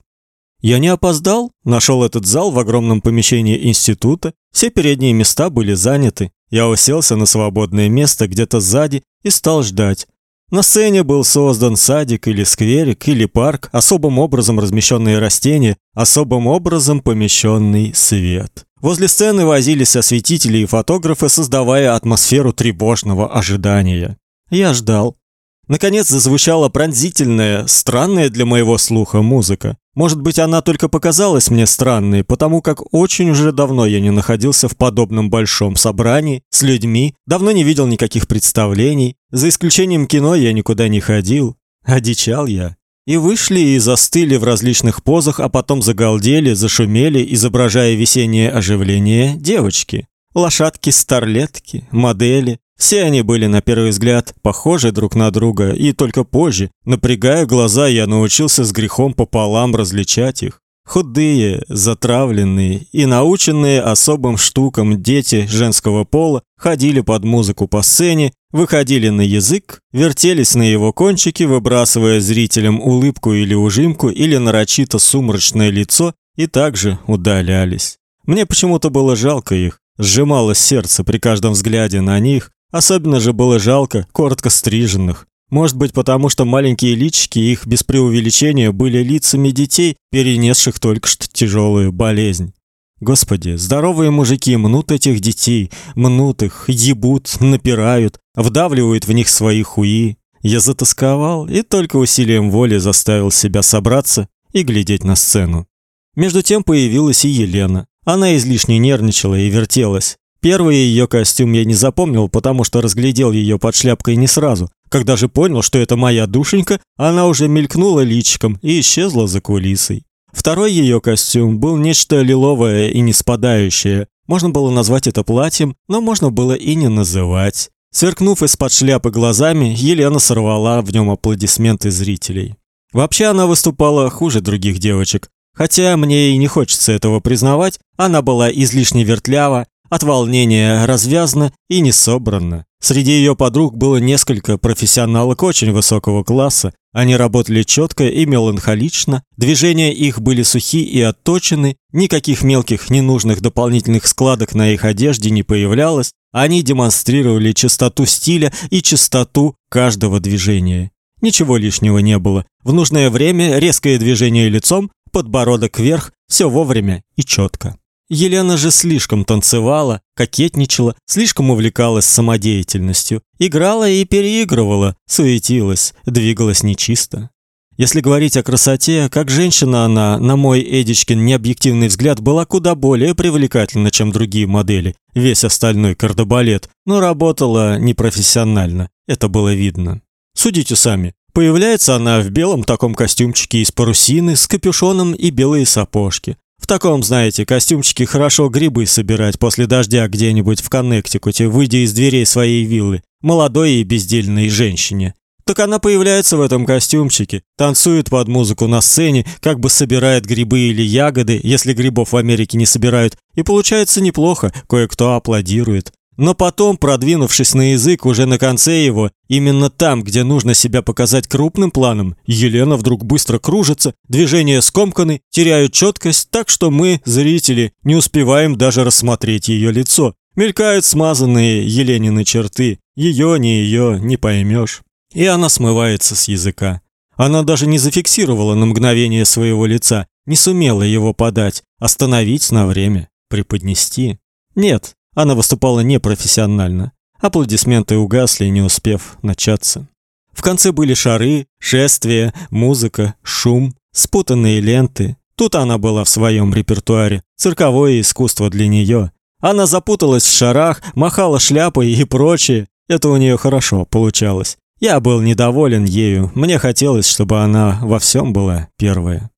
Я не опоздал, нашел этот зал в огромном помещении института. Все передние места были заняты. Я уселся на свободное место где-то сзади и стал ждать. На сцене был создан садик или скверик или парк, особым образом размещенные растения, особым образом помещенный свет. Возле сцены возились осветители и фотографы, создавая атмосферу тревожного ожидания. Я ждал. Наконец зазвучала пронзительная, странная для моего слуха музыка. Может быть, она только показалась мне странной, потому как очень уже давно я не находился в подобном большом собрании с людьми, давно не видел никаких представлений, за исключением кино я никуда не ходил. Одичал я. И вышли и застыли в различных позах, а потом загалдели, зашумели, изображая весеннее оживление девочки. Лошадки-старлетки, модели, все они были на первый взгляд похожи друг на друга, и только позже, напрягая глаза, я научился с грехом пополам различать их. Худые, затравленные и наученные особым штукам дети женского пола ходили под музыку по сцене, выходили на язык, вертелись на его кончике, выбрасывая зрителям улыбку или ужимку или нарочито сумрачное лицо и также удалялись. Мне почему-то было жалко их, сжималось сердце при каждом взгляде на них, особенно же было жалко коротко стриженных, может быть, потому что маленькие личики их без преувеличения были лицами детей, перенесших только что тяжелую болезнь. Господи, здоровые мужики мнут этих детей, мнут их, ебут, напирают, вдавливают в них свои хуи. Я затасковал и только усилием воли заставил себя собраться и глядеть на сцену. Между тем появилась и Елена. Она излишне нервничала и вертелась. Первый ее костюм я не запомнил, потому что разглядел ее под шляпкой не сразу, когда же понял, что это моя душенька, она уже мелькнула личиком и исчезла за кулисой. Второй ее костюм был нечто лиловое и не спадающее. Можно было назвать это платьем, но можно было и не называть. Сверкнув из-под шляпы глазами, Елена сорвала в нем аплодисменты зрителей. Вообще она выступала хуже других девочек. Хотя мне и не хочется этого признавать, она была излишне вертлява, от волнения развязна и не собрана. Среди ее подруг было несколько профессионалок очень высокого класса. Они работали четко и меланхолично, движения их были сухи и отточены, никаких мелких ненужных дополнительных складок на их одежде не появлялось. Они демонстрировали чистоту стиля и чистоту каждого движения. Ничего лишнего не было. В нужное время резкое движение лицом, подбородок вверх, все вовремя и четко. Елена же слишком танцевала, кокетничала, слишком увлекалась самодеятельностью, играла и переигрывала, суетилась, двигалась нечисто. Если говорить о красоте, как женщина она, на мой Эдичкин необъективный взгляд, была куда более привлекательна, чем другие модели, весь остальной кардебалет, но работала непрофессионально, это было видно. Судите сами. Появляется она в белом таком костюмчике из парусины с капюшоном и белые сапожки. В таком, знаете, костюмчике хорошо грибы собирать после дождя где-нибудь в Коннектикуте, выйдя из дверей своей виллы, молодой и бездельной женщине. Так она появляется в этом костюмчике, танцует под музыку на сцене, как бы собирает грибы или ягоды, если грибов в Америке не собирают, и получается неплохо, кое-кто аплодирует. Но потом, продвинувшись на язык уже на конце его, именно там, где нужно себя показать крупным планом, Елена вдруг быстро кружится, движения скомканы, теряют четкость, так что мы, зрители, не успеваем даже рассмотреть ее лицо. Мелькают смазанные Еленины черты, ее не ее не поймешь. И она смывается с языка. Она даже не зафиксировала на мгновение своего лица, не сумела его подать, остановить на время, преподнести. Нет, она выступала непрофессионально. Аплодисменты угасли, не успев начаться. В конце были шары, шествия, музыка, шум, спутанные ленты. Тут она была в своем репертуаре. Цирковое искусство для нее. Она запуталась в шарах, махала шляпой и прочее. Это у нее хорошо получалось. Я был недоволен ею. Мне хотелось, чтобы она во всем была первая.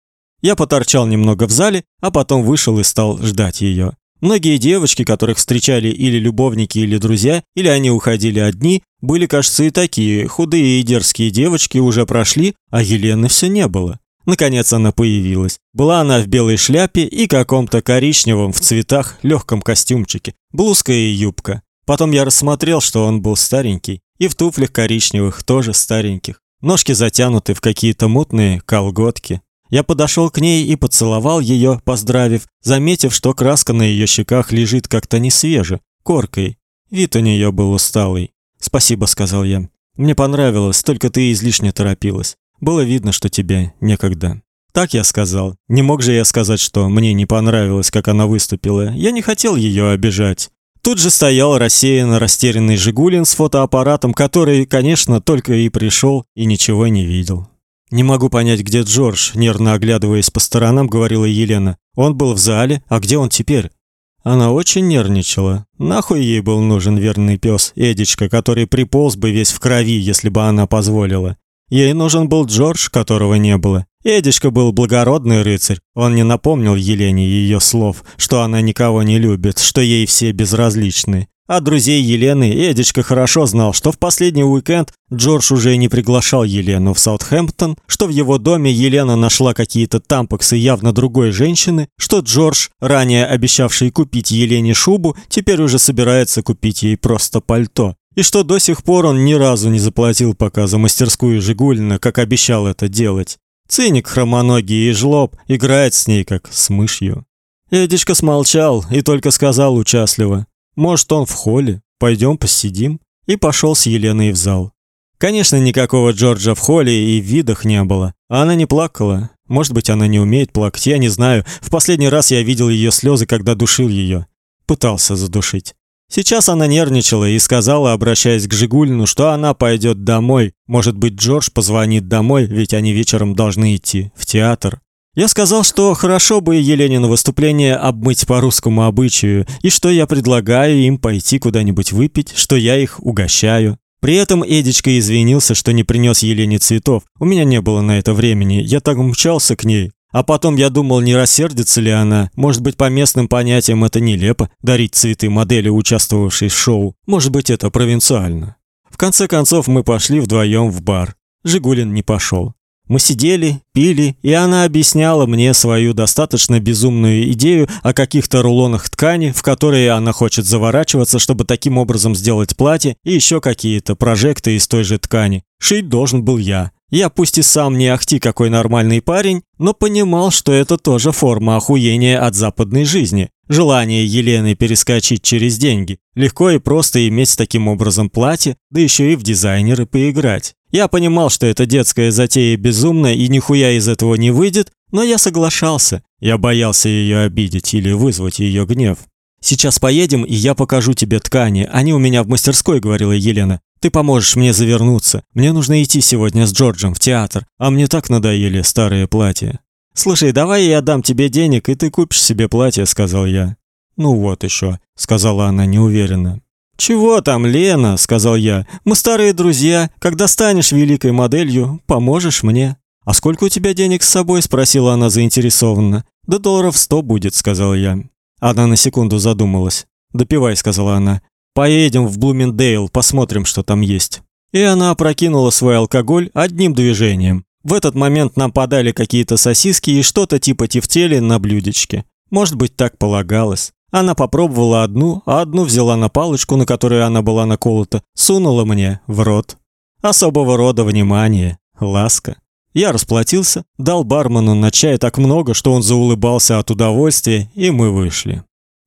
Я поторчал немного в зале, а потом вышел и стал ждать ее. Многие девочки, которых встречали или любовники, или друзья, или они уходили одни, были, кажется, и такие. Худые и дерзкие девочки уже прошли, а Елены все не было. Наконец она появилась. Была она в белой шляпе и каком-то коричневом в цветах легком костюмчике, блузка и юбка. Потом я рассмотрел, что он был старенький, и в туфлях коричневых тоже стареньких. Ножки затянуты в какие-то мутные колготки. Я подошел к ней и поцеловал ее, поздравив, заметив, что краска на ее щеках лежит как-то не свеже, коркой. Вид у нее был усталый. "Спасибо", сказал я. "Мне понравилось, только ты излишне торопилась. Было видно, что тебе некогда". Так я сказал. Не мог же я сказать, что мне не понравилось, как она выступила. Я не хотел ее обижать. Тут же стоял рассеянно растерянный Жигулин с фотоаппаратом, который, конечно, только и пришел и ничего не видел. Не могу понять, где Джордж, нервно оглядываясь по сторонам, говорила Елена. Он был в зале, а где он теперь? Она очень нервничала. Нахуй ей был нужен верный пес Эдичка, который приполз бы весь в крови, если бы она позволила. Ей нужен был Джордж, которого не было. Эдичка был благородный рыцарь. Он не напомнил Елене ее слов, что она никого не любит, что ей все безразличны. А друзей Елены Эдичка хорошо знал, что в последний уикенд Джордж уже не приглашал Елену в Саутгемптон, что в его доме Елена нашла какие-то тампоксы явно другой женщины, что Джордж, ранее обещавший купить Елене шубу, теперь уже собирается купить ей просто пальто. И что до сих пор он ни разу не заплатил пока за мастерскую Жигулина, как обещал это делать. Циник хромоногий и жлоб играет с ней как с мышью. Эдичка смолчал и только сказал участливо: может, он в холле? Пойдем посидим. И пошел с Еленой в зал. Конечно, никакого Джорджа в холле и в видах не было. Она не плакала. Может быть, она не умеет плакать, я не знаю. В последний раз я видел ее слезы, когда душил ее. Пытался задушить. Сейчас она нервничала и сказала, обращаясь к Жигулину, что она пойдет домой. Может быть, Джордж позвонит домой, ведь они вечером должны идти в театр. Я сказал, что хорошо бы Еленину выступление обмыть по русскому обычаю, и что я предлагаю им пойти куда-нибудь выпить, что я их угощаю. При этом Эдичка извинился, что не принес Елене цветов. У меня не было на это времени. Я так мчался к ней. А потом я думал, не рассердится ли она. Может быть, по местным понятиям это нелепо дарить цветы модели, участвовавшей в шоу. Может быть, это провинциально. В конце концов мы пошли вдвоем в бар. Жигулин не пошел. Мы сидели, пили, и она объясняла мне свою достаточно безумную идею о каких-то рулонах ткани, в которые она хочет заворачиваться, чтобы таким образом сделать платье, и еще какие-то прожекты из той же ткани. Шить должен был я. Я пусть и сам не ахти какой нормальный парень, но понимал, что это тоже форма охуения от западной жизни. Желание Елены перескочить через деньги. Легко и просто иметь таким образом платье, да еще и в дизайнеры поиграть. Я понимал, что это детская затея безумная и нихуя из этого не выйдет, но я соглашался. Я боялся ее обидеть или вызвать ее гнев. Сейчас поедем, и я покажу тебе ткани. Они у меня в мастерской, говорила Елена. Ты поможешь мне завернуться. Мне нужно идти сегодня с Джорджем в театр, а мне так надоели старые платья. Слушай, давай я дам тебе денег, и ты купишь себе платье, сказал я. Ну вот еще, сказала она неуверенно. Чего там, Лена, сказал я. Мы старые друзья. Когда станешь великой моделью, поможешь мне. А сколько у тебя денег с собой, спросила она заинтересованно. Да долларов сто будет, сказал я. Она на секунду задумалась. "Допивай", сказала она. Поедем в Блумендейл, посмотрим, что там есть. И она опрокинула свой алкоголь одним движением. В этот момент нам подали какие-то сосиски и что-то типа тефтели на блюдечке. Может быть, так полагалось. Она попробовала одну, а одну взяла на палочку, на которой она была наколота, сунула мне в рот. Особого рода внимание, ласка. Я расплатился, дал бармену на чай так много, что он заулыбался от удовольствия, и мы вышли.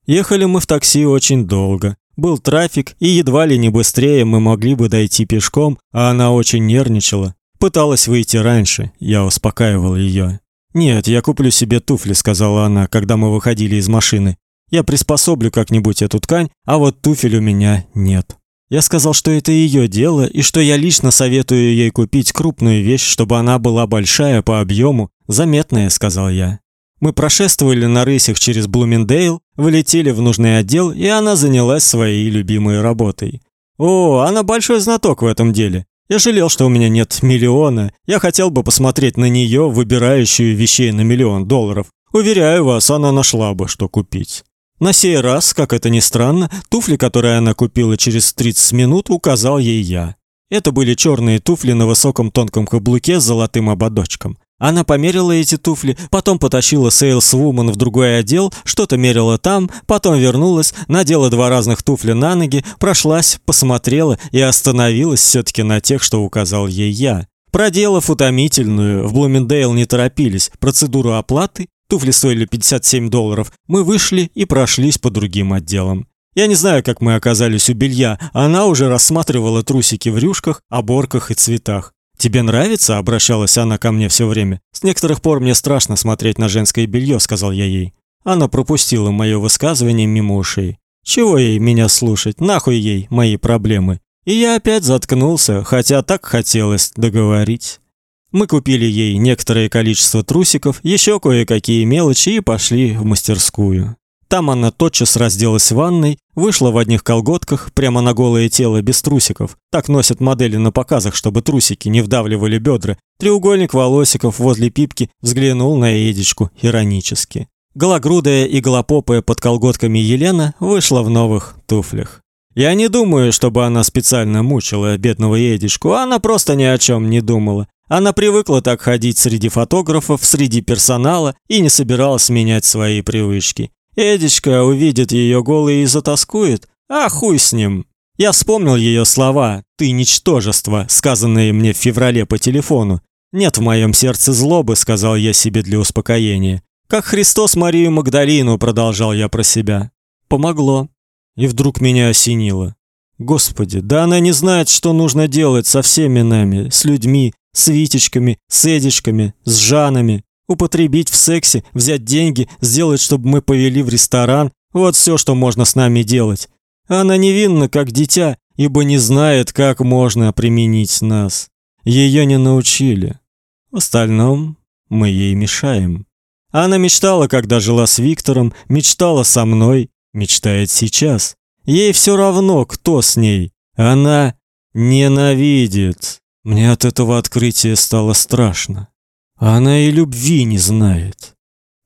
Ехали мы в такси очень долго. Был трафик, и едва ли не быстрее мы могли бы дойти пешком, а она очень нервничала. Пыталась выйти раньше, я успокаивал ее. «Нет, я куплю себе туфли», — сказала она, когда мы выходили из машины. «Я приспособлю как-нибудь эту ткань, а вот туфель у меня нет». Я сказал, что это ее дело, и что я лично советую ей купить крупную вещь, чтобы она была большая по объему, заметная, сказал я. Мы прошествовали на рысях через Блумендейл, вылетели в нужный отдел, и она занялась своей любимой работой. О, она большой знаток в этом деле. Я жалел, что у меня нет миллиона. Я хотел бы посмотреть на нее, выбирающую вещей на миллион долларов. Уверяю вас, она нашла бы, что купить. На сей раз, как это ни странно, туфли, которые она купила через 30 минут, указал ей я. Это были черные туфли на высоком тонком каблуке с золотым ободочком. Она померила эти туфли, потом потащила сейлсвумен в другой отдел, что-то мерила там, потом вернулась, надела два разных туфля на ноги, прошлась, посмотрела и остановилась все таки на тех, что указал ей я. Проделав утомительную, в Блумендейл не торопились, процедуру оплаты, туфли стоили 57 долларов, мы вышли и прошлись по другим отделам. Я не знаю, как мы оказались у белья, она уже рассматривала трусики в рюшках, оборках и цветах. «Тебе нравится?» – обращалась она ко мне все время. «С некоторых пор мне страшно смотреть на женское белье», – сказал я ей. Она пропустила мое высказывание мимо ушей. Чего ей меня слушать? Нахуй ей мои проблемы. И я опять заткнулся, хотя так хотелось договорить. Мы купили ей некоторое количество трусиков, еще кое-какие мелочи и пошли в мастерскую. Там она тотчас разделась в ванной, вышла в одних колготках, прямо на голое тело, без трусиков. Так носят модели на показах, чтобы трусики не вдавливали бедра. Треугольник волосиков возле пипки взглянул на Эдичку иронически. Гологрудая и голопопая под колготками Елена вышла в новых туфлях. Я не думаю, чтобы она специально мучила бедного Эдичку, она просто ни о чем не думала. Она привыкла так ходить среди фотографов, среди персонала и не собиралась менять свои привычки. Эдичка увидит ее голой и затаскует. А хуй с ним. Я вспомнил ее слова: "Ты ничтожество", сказанные мне в феврале по телефону. Нет в моем сердце злобы, сказал я себе для успокоения. Как Христос Марию Магдалину, продолжал я про себя. Помогло. И вдруг меня осенило. Господи, да она не знает, что нужно делать со всеми нами, с людьми, с Витечками, с Эдичками, с Жанами употребить в сексе, взять деньги, сделать, чтобы мы повели в ресторан. Вот все, что можно с нами делать. Она невинна, как дитя, ибо не знает, как можно применить нас. Ее не научили. В остальном мы ей мешаем. Она мечтала, когда жила с Виктором, мечтала со мной, мечтает сейчас. Ей все равно, кто с ней. Она ненавидит. Мне от этого открытия стало страшно. Она и любви не знает.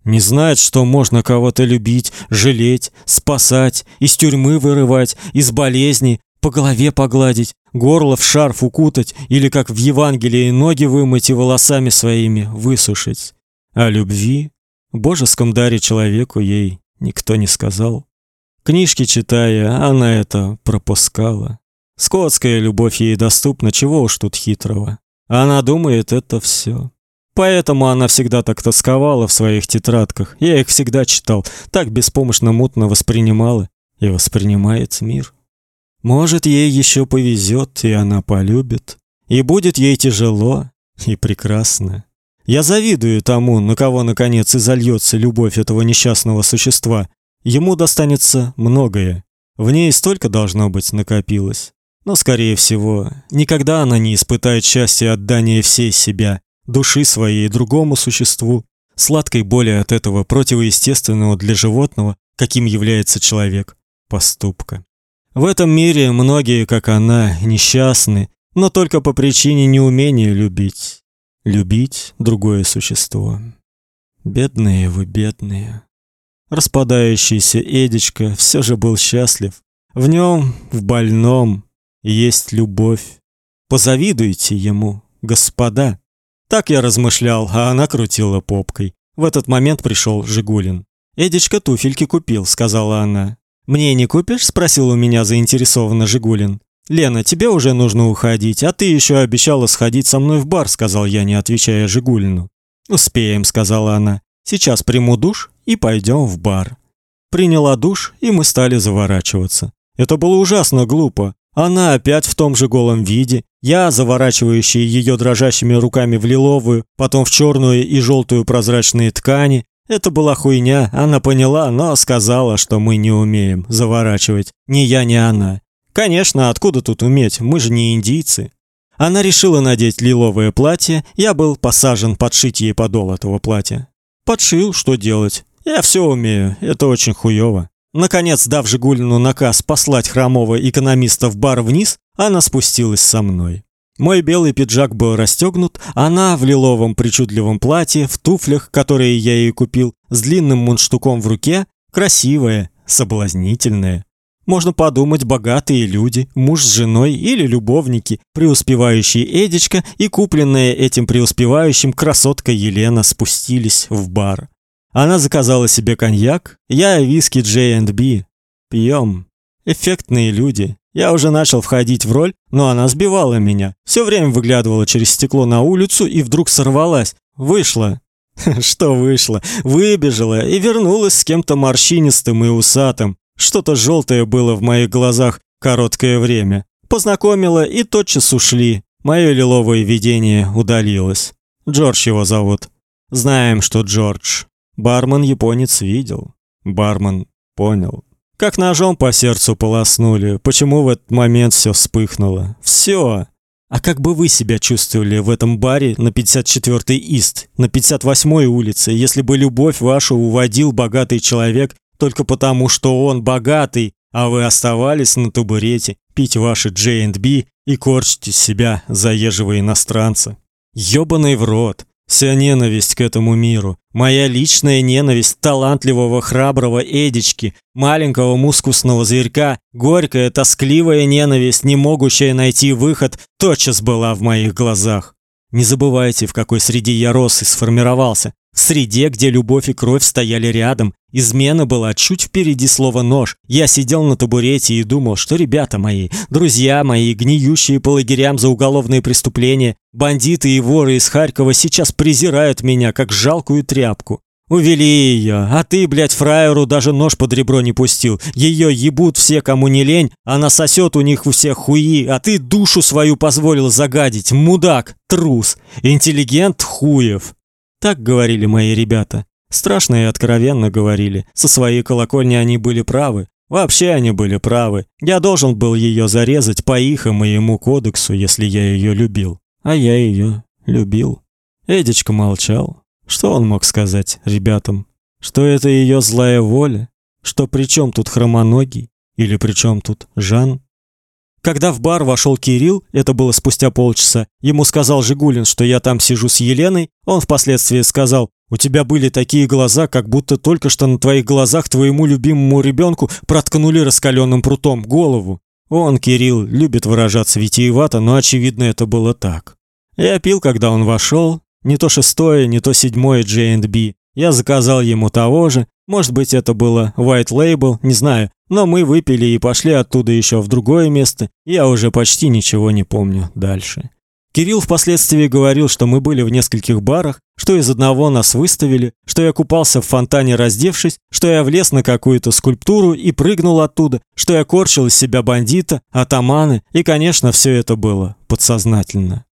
Не знает, что можно кого-то любить, жалеть, спасать, из тюрьмы вырывать, из болезни, по голове погладить, горло в шарф укутать или, как в Евангелии, ноги вымыть и волосами своими высушить. А любви, божеском даре человеку ей никто не сказал. Книжки читая, она это пропускала. Скотская любовь ей доступна, чего уж тут хитрого. Она думает, это все. Поэтому она всегда так тосковала в своих тетрадках. Я их всегда читал, так беспомощно мутно воспринимала и воспринимает мир. Может, ей еще повезет, и она полюбит, и будет ей тяжело и прекрасно. Я завидую тому, на кого наконец изольется любовь этого несчастного существа. Ему достанется многое. В ней столько должно быть накопилось. Но скорее всего, никогда она не испытает счастья отдания всей себя, души своей другому существу, сладкой боли от этого противоестественного для животного, каким является человек, поступка. В этом мире многие, как она, несчастны, но только по причине неумения любить. Любить другое существо. Бедные вы, бедные. Распадающийся Эдичка все же был счастлив. В нем, в больном, есть любовь. Позавидуйте ему, господа. Так я размышлял, а она крутила попкой. В этот момент пришел Жигулин. «Эдичка туфельки купил», — сказала она. «Мне не купишь?» — спросил у меня заинтересованно Жигулин. «Лена, тебе уже нужно уходить, а ты еще обещала сходить со мной в бар», — сказал я, не отвечая Жигулину. «Успеем», — сказала она. «Сейчас приму душ и пойдем в бар». Приняла душ, и мы стали заворачиваться. Это было ужасно глупо. Она опять в том же голом виде, я, заворачивающий ее дрожащими руками в лиловую, потом в черную и желтую прозрачные ткани. Это была хуйня, она поняла, но сказала, что мы не умеем заворачивать. Ни я, ни она. Конечно, откуда тут уметь? Мы же не индийцы. Она решила надеть лиловое платье, я был посажен подшить ей подол этого платья. Подшил, что делать? Я все умею, это очень хуёво. Наконец, дав Жигулину наказ послать хромого экономиста в бар вниз, она спустилась со мной. Мой белый пиджак был расстегнут, она в лиловом причудливом платье, в туфлях, которые я ей купил, с длинным мундштуком в руке, красивая, соблазнительная. Можно подумать, богатые люди, муж с женой или любовники, преуспевающий Эдичка и купленная этим преуспевающим красотка Елена спустились в бар. Она заказала себе коньяк, я виски J&B. Пьем. Эффектные люди. Я уже начал входить в роль, но она сбивала меня. Все время выглядывала через стекло на улицу и вдруг сорвалась. Вышла. [laughs] Что вышло? Выбежала и вернулась с кем-то морщинистым и усатым. Что-то желтое было в моих глазах короткое время. Познакомила и тотчас ушли. Мое лиловое видение удалилось. Джордж его зовут. Знаем, что Джордж. Бармен-японец видел. Бармен понял. Как ножом по сердцу полоснули. Почему в этот момент все вспыхнуло? Все. А как бы вы себя чувствовали в этом баре на 54-й Ист, на 58-й улице, если бы любовь вашу уводил богатый человек только потому, что он богатый, а вы оставались на табурете, пить ваши J&B и корчите себя заезжего иностранца. Ёбаный в рот. Вся ненависть к этому миру, моя личная ненависть талантливого храброго Эдички, маленького мускусного зверька, горькая, тоскливая ненависть, не могущая найти выход, тотчас была в моих глазах. Не забывайте, в какой среде я рос и сформировался. В среде, где любовь и кровь стояли рядом, измена была чуть впереди слова «нож». Я сидел на табурете и думал, что ребята мои, друзья мои, гниющие по лагерям за уголовные преступления, бандиты и воры из Харькова сейчас презирают меня, как жалкую тряпку. Увели ее, а ты, блядь, фраеру даже нож под ребро не пустил. Ее ебут все, кому не лень, она сосет у них у всех хуи, а ты душу свою позволил загадить, мудак, трус, интеллигент хуев. Так говорили мои ребята. Страшно и откровенно говорили. Со своей колокольни они были правы. Вообще они были правы. Я должен был ее зарезать по их и моему кодексу, если я ее любил. А я ее любил. Эдичка молчал. Что он мог сказать ребятам? Что это ее злая воля? Что при чем тут хромоногий? Или при чем тут Жан? Когда в бар вошел Кирилл, это было спустя полчаса, ему сказал Жигулин, что я там сижу с Еленой, он впоследствии сказал, у тебя были такие глаза, как будто только что на твоих глазах твоему любимому ребенку проткнули раскаленным прутом голову. Он, Кирилл, любит выражаться витиевато, но очевидно это было так. Я пил, когда он вошел, не то шестое, не то седьмое J&B. Я заказал ему того же, может быть, это было White Label, не знаю, но мы выпили и пошли оттуда еще в другое место. Я уже почти ничего не помню дальше. Кирилл впоследствии говорил, что мы были в нескольких барах, что из одного нас выставили, что я купался в фонтане раздевшись, что я влез на какую-то скульптуру и прыгнул оттуда, что я корчил из себя бандита, атаманы, и, конечно, все это было подсознательно.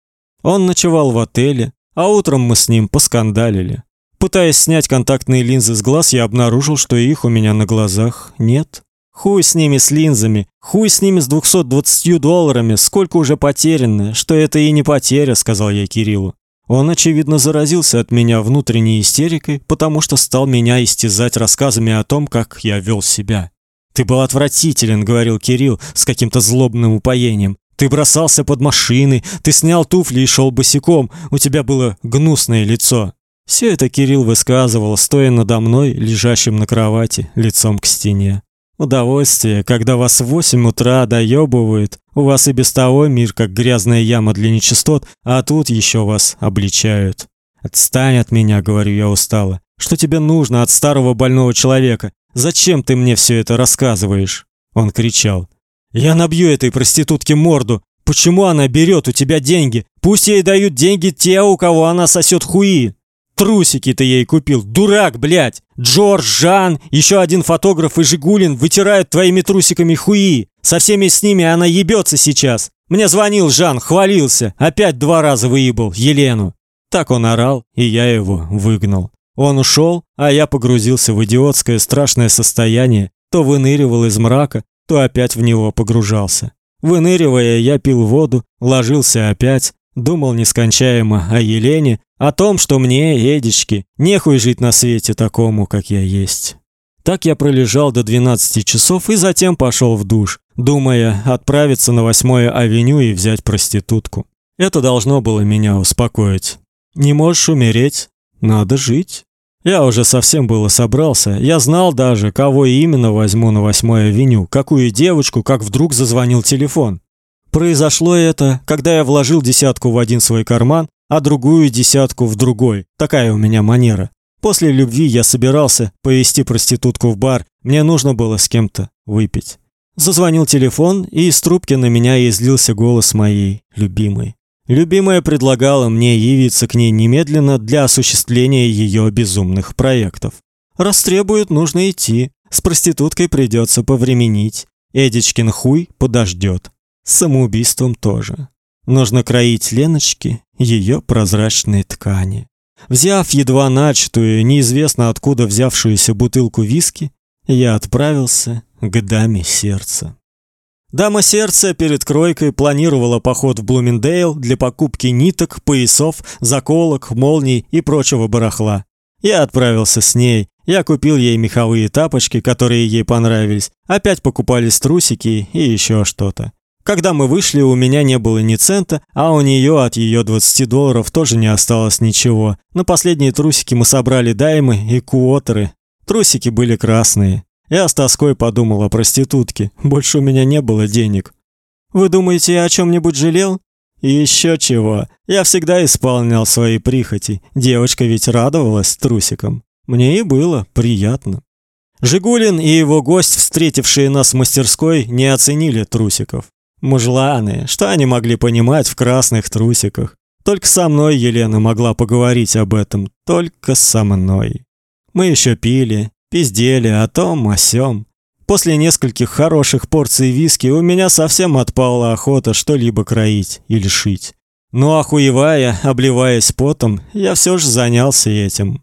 Он ночевал в отеле, а утром мы с ним поскандалили. Пытаясь снять контактные линзы с глаз, я обнаружил, что их у меня на глазах нет. Хуй с ними с линзами, хуй с ними с 220 долларами, сколько уже потеряно, что это и не потеря, сказал я Кириллу. Он очевидно заразился от меня внутренней истерикой, потому что стал меня истязать рассказами о том, как я вел себя. Ты был отвратителен, говорил Кирилл с каким-то злобным упоением. Ты бросался под машины, ты снял туфли и шел босиком. У тебя было гнусное лицо. Все это Кирилл высказывал, стоя надо мной, лежащим на кровати, лицом к стене. Удовольствие, когда вас в восемь утра доебывают. У вас и без того мир как грязная яма для нечистот, а тут еще вас обличают. Отстань от меня, говорю я устало. Что тебе нужно от старого больного человека? Зачем ты мне все это рассказываешь? Он кричал. Я набью этой проститутке морду. Почему она берет у тебя деньги? Пусть ей дают деньги те, у кого она сосет хуи. Трусики ты ей купил, дурак, блядь! Джордж, Жан, еще один фотограф и Жигулин вытирают твоими трусиками хуи. Со всеми с ними она ебется сейчас. Мне звонил Жан, хвалился, опять два раза выебал Елену. Так он орал, и я его выгнал. Он ушел, а я погрузился в идиотское страшное состояние, то выныривал из мрака, то опять в него погружался. Выныривая, я пил воду, ложился опять, думал нескончаемо о Елене, о том, что мне, Эдичке, нехуй жить на свете такому, как я есть. Так я пролежал до 12 часов и затем пошел в душ, думая отправиться на 8-ю авеню и взять проститутку. Это должно было меня успокоить. Не можешь умереть, надо жить. Я уже совсем было собрался. Я знал даже, кого именно возьму на 8-ю авеню, какую девочку, как вдруг зазвонил телефон. Произошло это, когда я вложил десятку в один свой карман, а другую десятку в другой. Такая у меня манера. После любви я собирался повести проститутку в бар. Мне нужно было с кем-то выпить. Зазвонил телефон, и из трубки на меня излился голос моей любимой. Любимая предлагала мне явиться к ней немедленно для осуществления ее безумных проектов. Раз требует, нужно идти. С проституткой придется повременить. Эдичкин хуй подождет. С самоубийством тоже. Нужно кроить Леночки ее прозрачные ткани. Взяв едва начатую, неизвестно откуда взявшуюся бутылку виски, я отправился к даме сердца. Дама сердца перед кройкой планировала поход в Блумендейл для покупки ниток, поясов, заколок, молний и прочего барахла. Я отправился с ней, Я купил ей меховые тапочки, которые ей понравились. Опять покупались трусики и еще что-то. Когда мы вышли, у меня не было ни цента, а у нее от ее 20 долларов тоже не осталось ничего. На последние трусики мы собрали даймы и куотеры. Трусики были красные. Я с тоской подумал о проститутке. Больше у меня не было денег. Вы думаете, я о чем нибудь жалел? И еще чего. Я всегда исполнял свои прихоти. Девочка ведь радовалась трусикам. Мне и было приятно. Жигулин и его гость, встретившие нас в мастерской, не оценили трусиков. Мужланы, что они могли понимать в красных трусиках? Только со мной Елена могла поговорить об этом, только со мной. Мы еще пили, пиздели о том, о сём. После нескольких хороших порций виски у меня совсем отпала охота что-либо кроить или шить. Но охуевая, обливаясь потом, я все же занялся этим.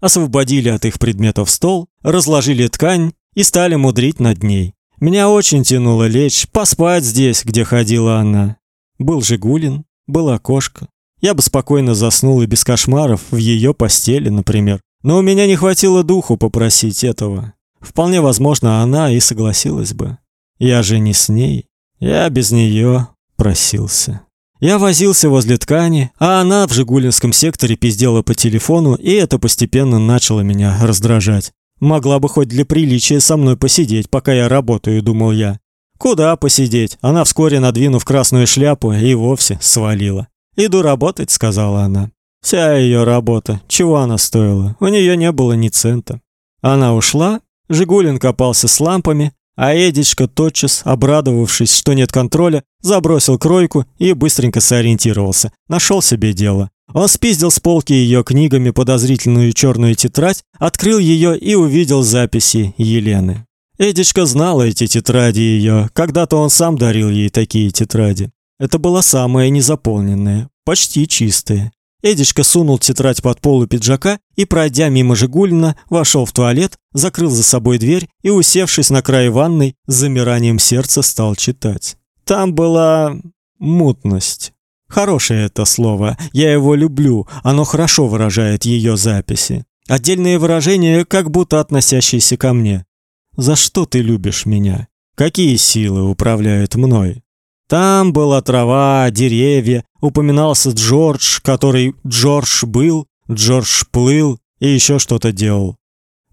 Освободили от их предметов стол, разложили ткань и стали мудрить над ней. Меня очень тянуло лечь, поспать здесь, где ходила она. Был Жигулин, была кошка. Я бы спокойно заснул и без кошмаров в ее постели, например. Но у меня не хватило духу попросить этого. Вполне возможно, она и согласилась бы. Я же не с ней. Я без нее просился. Я возился возле ткани, а она в Жигулинском секторе пиздела по телефону, и это постепенно начало меня раздражать. Могла бы хоть для приличия со мной посидеть, пока я работаю, думал я. Куда посидеть? Она вскоре, надвинув красную шляпу, и вовсе свалила. Иду работать, сказала она. Вся ее работа, чего она стоила? У нее не было ни цента. Она ушла, Жигулин копался с лампами, а Эдичка тотчас, обрадовавшись, что нет контроля, забросил кройку и быстренько сориентировался. Нашел себе дело. Он спиздил с полки ее книгами подозрительную черную тетрадь, открыл ее и увидел записи Елены. Эдичка знала эти тетради ее, когда-то он сам дарил ей такие тетради. Это была самая незаполненная, почти чистая. Эдичка сунул тетрадь под полу пиджака и, пройдя мимо Жигулина, вошел в туалет, закрыл за собой дверь и, усевшись на край ванной, с замиранием сердца стал читать. Там была мутность. Хорошее это слово. Я его люблю. Оно хорошо выражает ее записи. Отдельные выражения, как будто относящиеся ко мне. За что ты любишь меня? Какие силы управляют мной? Там была трава, деревья, упоминался Джордж, который Джордж был, Джордж плыл и еще что-то делал.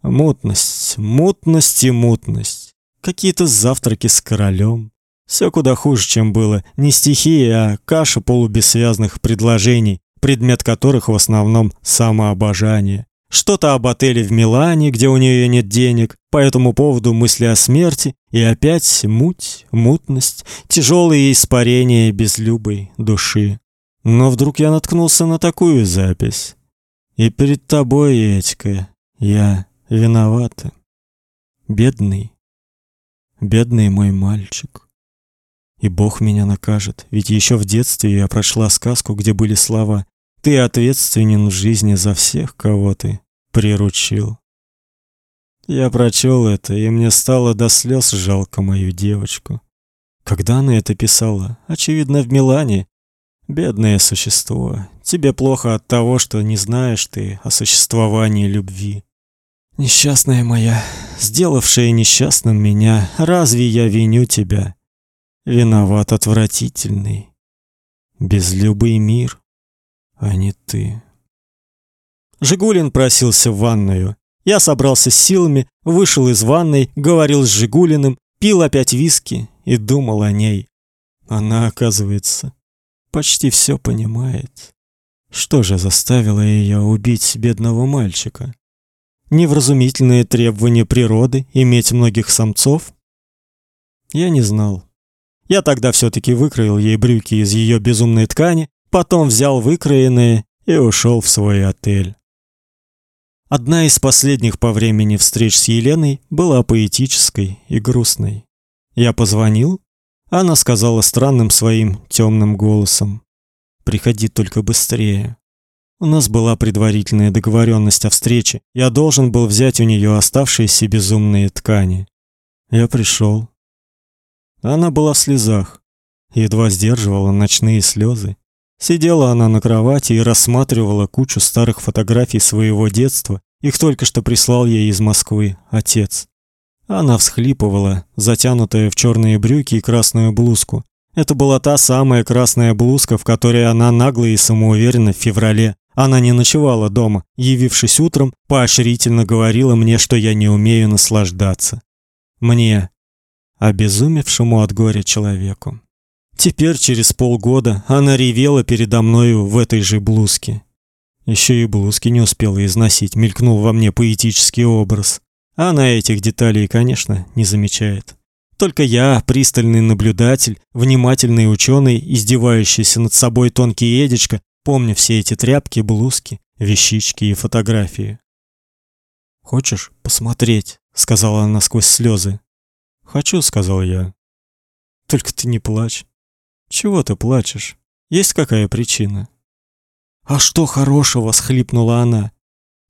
Мутность, мутность и мутность. Какие-то завтраки с королем. Все куда хуже, чем было. Не стихи, а каша полубессвязных предложений, предмет которых в основном самообожание. Что-то об отеле в Милане, где у нее нет денег, по этому поводу мысли о смерти, и опять муть, мутность, тяжелые испарения безлюбой души. Но вдруг я наткнулся на такую запись. И перед тобой, Этька, я виновата. Бедный, бедный мой мальчик. И Бог меня накажет, ведь еще в детстве я прошла сказку, где были слова: "Ты ответственен в жизни за всех, кого ты приручил". Я прочел это, и мне стало до слез жалко мою девочку. Когда она это писала? Очевидно, в Милане. Бедное существо. Тебе плохо от того, что не знаешь ты о существовании любви. Несчастная моя, сделавшая несчастным меня, разве я виню тебя? Виноват отвратительный, безлюбый мир, а не ты. Жигулин просился в ванную. Я собрался с силами, вышел из ванной, говорил с Жигулиным, пил опять виски и думал о ней. Она, оказывается, почти все понимает. Что же заставило ее убить бедного мальчика? Невразумительные требования природы иметь многих самцов? Я не знал. Я тогда все таки выкроил ей брюки из ее безумной ткани, потом взял выкроенные и ушел в свой отель. Одна из последних по времени встреч с Еленой была поэтической и грустной. Я позвонил, она сказала странным своим темным голосом: "Приходи только быстрее". У нас была предварительная договоренность о встрече. Я должен был взять у нее оставшиеся безумные ткани. Я пришел. Она была в слезах, едва сдерживала ночные слезы. Сидела она на кровати и рассматривала кучу старых фотографий своего детства Их только что прислал ей из Москвы отец. Она всхлипывала, затянутая в черные брюки и красную блузку. Это была та самая красная блузка, в которой она нагло и самоуверенно в феврале. Она не ночевала дома, явившись утром, поощрительно говорила мне, что я не умею наслаждаться. Мне, обезумевшему от горя человеку. Теперь через полгода она ревела передо мною в этой же блузке. Еще и блузки не успела износить, мелькнул во мне поэтический образ. Она этих деталей, конечно, не замечает. Только я, пристальный наблюдатель, внимательный ученый, издевающийся над собой тонкий Эдичка, помню все эти тряпки, блузки, вещички и фотографии. «Хочешь посмотреть?» — сказала она сквозь слезы. «Хочу», — сказал я. «Только ты не плачь». «Чего ты плачешь? Есть какая причина?» «А что хорошего?» — схлипнула она.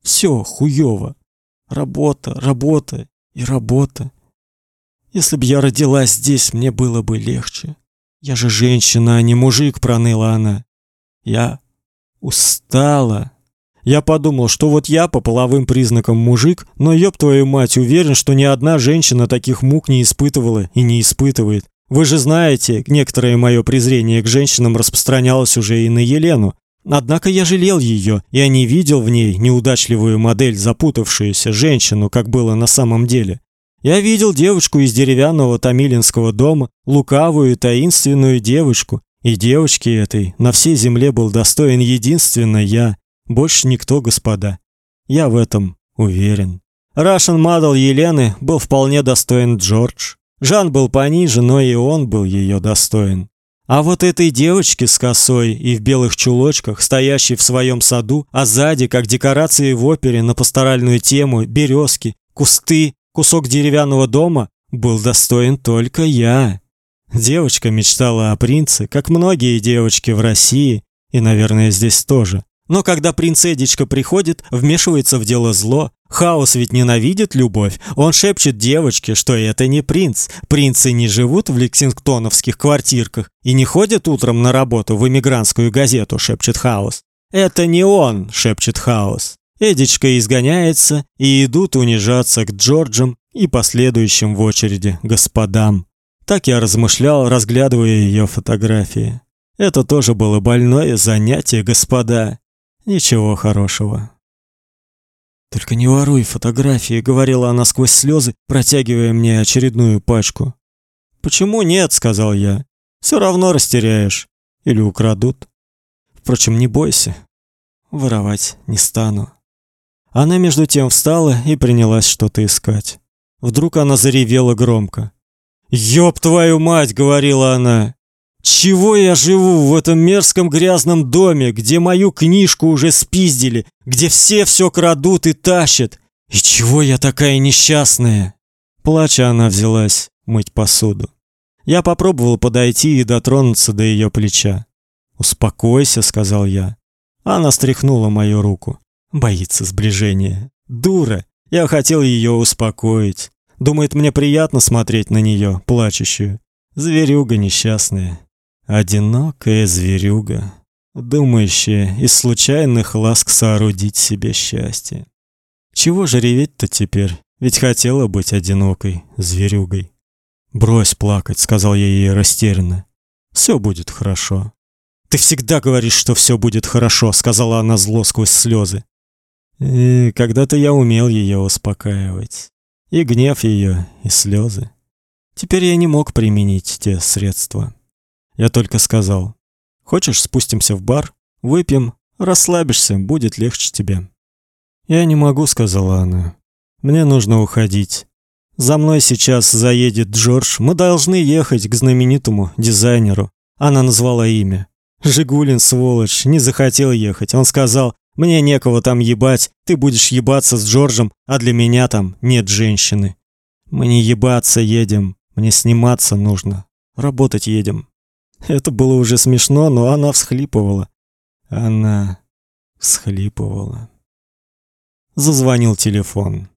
«Все хуёво. Работа, работа и работа. Если б я родилась здесь, мне было бы легче. Я же женщина, а не мужик, проныла она. Я устала. Я подумал, что вот я по половым признакам мужик, но ёб твою мать, уверен, что ни одна женщина таких мук не испытывала и не испытывает. Вы же знаете, некоторое мое презрение к женщинам распространялось уже и на Елену. Однако я жалел ее, я не видел в ней неудачливую модель, запутавшуюся женщину, как было на самом деле. Я видел девочку из деревянного тамилинского дома, лукавую и таинственную девочку, и девочки этой на всей земле был достоин единственно я, больше никто, господа. Я в этом уверен. Russian Model Елены был вполне достоин Джордж. Жан был пониже, но и он был ее достоин. А вот этой девочке с косой и в белых чулочках, стоящей в своем саду, а сзади, как декорации в опере на пасторальную тему, березки, кусты, кусок деревянного дома, был достоин только я. Девочка мечтала о принце, как многие девочки в России, и, наверное, здесь тоже. Но когда принц Эдичка приходит, вмешивается в дело зло. Хаос ведь ненавидит любовь. Он шепчет девочке, что это не принц. Принцы не живут в лексингтоновских квартирках и не ходят утром на работу в эмигрантскую газету, шепчет Хаос. Это не он, шепчет Хаос. Эдичка изгоняется, и идут унижаться к Джорджам и последующим в очереди господам. Так я размышлял, разглядывая ее фотографии. Это тоже было больное занятие, господа. Ничего хорошего. Только не воруй фотографии, говорила она сквозь слезы, протягивая мне очередную пачку. Почему нет, сказал я. Все равно растеряешь или украдут. Впрочем, не бойся. Воровать не стану. Она между тем встала и принялась что-то искать. Вдруг она заревела громко. "Ёб твою мать", говорила она. Чего я живу в этом мерзком грязном доме, где мою книжку уже спиздили, где все все крадут и тащат? И чего я такая несчастная? Плача она взялась мыть посуду. Я попробовал подойти и дотронуться до ее плеча. "Успокойся", сказал я. Она стряхнула мою руку. Боится сближения. Дура. Я хотел ее успокоить. Думает, мне приятно смотреть на нее, плачущую. Зверюга несчастная. Одинокая зверюга, думающая из случайных ласк соорудить себе счастье. Чего же реветь-то теперь? Ведь хотела быть одинокой зверюгой. Брось плакать, сказал я ей растерянно. Все будет хорошо. Ты всегда говоришь, что все будет хорошо, сказала она зло сквозь слезы. И когда-то я умел ее успокаивать. И гнев ее, и слезы. Теперь я не мог применить те средства. Я только сказал: "Хочешь, спустимся в бар, выпьем, расслабишься, будет легче тебе". "Я не могу", сказала она. "Мне нужно уходить. За мной сейчас заедет Джордж. Мы должны ехать к знаменитому дизайнеру". Она назвала имя. Жигулин, сволочь, не захотел ехать. Он сказал: мне некого там ебать, ты будешь ебаться с Джорджем, а для меня там нет женщины. Мы не ебаться едем, мне сниматься нужно. Работать едем. Это было уже смешно, но она всхлипывала. Она всхлипывала. Зазвонил телефон.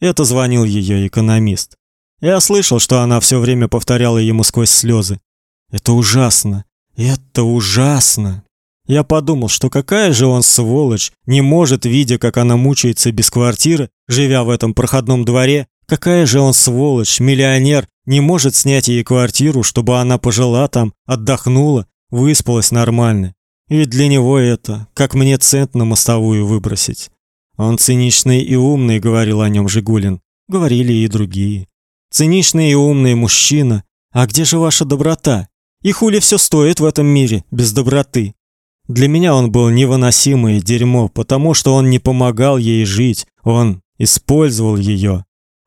Это звонил ее экономист. Я слышал, что она все время повторяла ему сквозь слезы. Это ужасно. Это ужасно. Я подумал, что какая же он сволочь, не может, видя, как она мучается без квартиры, живя в этом проходном дворе, какая же он сволочь, миллионер, не может снять ей квартиру, чтобы она пожила там, отдохнула, выспалась нормально. Ведь для него это, как мне цент на мостовую выбросить. Он циничный и умный, говорил о нем Жигулин. Говорили и другие. Циничный и умный мужчина. А где же ваша доброта? И хули все стоит в этом мире без доброты? Для меня он был невыносимое дерьмо, потому что он не помогал ей жить, он использовал ее.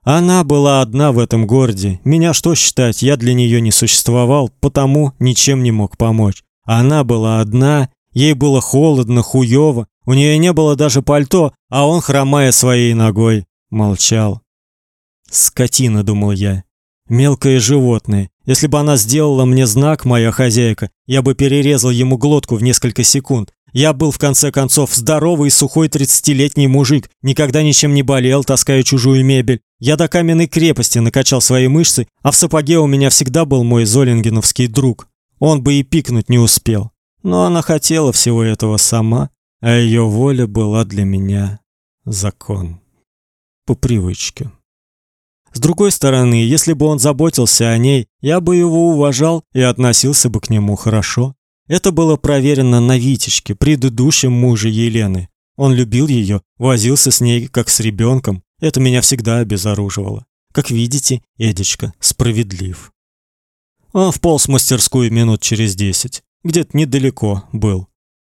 Она была одна в этом городе. Меня что считать, я для нее не существовал, потому ничем не мог помочь. Она была одна, ей было холодно, хуёво, у нее не было даже пальто, а он, хромая своей ногой, молчал. Скотина, думал я. Мелкое животное. Если бы она сделала мне знак, моя хозяйка, я бы перерезал ему глотку в несколько секунд. Я был в конце концов здоровый сухой тридцатилетний мужик, никогда ничем не болел, таская чужую мебель. Я до каменной крепости накачал свои мышцы, а в сапоге у меня всегда был мой золингеновский друг. Он бы и пикнуть не успел. Но она хотела всего этого сама, а ее воля была для меня закон. По привычке. С другой стороны, если бы он заботился о ней, я бы его уважал и относился бы к нему хорошо. Это было проверено на Витечке, предыдущем муже Елены. Он любил ее, возился с ней как с ребенком. Это меня всегда обезоруживало. Как видите, Эдичка справедлив. Он вполз в мастерскую минут через десять. Где-то недалеко был.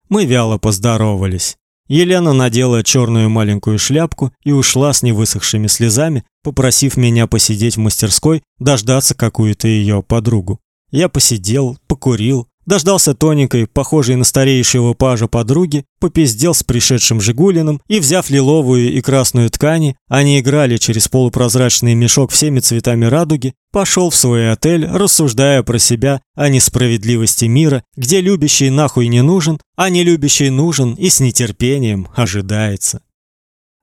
Мы вяло поздоровались. Елена надела черную маленькую шляпку и ушла с невысохшими слезами, попросив меня посидеть в мастерской, дождаться какую-то ее подругу. Я посидел, покурил, Дождался тоненькой, похожей на старейшего пажа подруги, попиздел с пришедшим Жигулиным и, взяв лиловую и красную ткани, они играли через полупрозрачный мешок всеми цветами радуги, пошел в свой отель, рассуждая про себя о несправедливости мира, где любящий нахуй не нужен, а не любящий нужен и с нетерпением ожидается.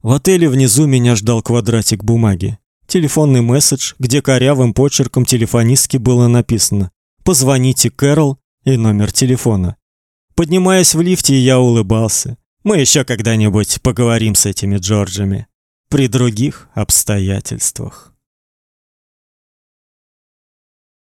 В отеле внизу меня ждал квадратик бумаги. Телефонный месседж, где корявым почерком телефонистки было написано: "Позвоните Кэрол и номер телефона. Поднимаясь в лифте, я улыбался. Мы еще когда-нибудь поговорим с этими Джорджами при других обстоятельствах.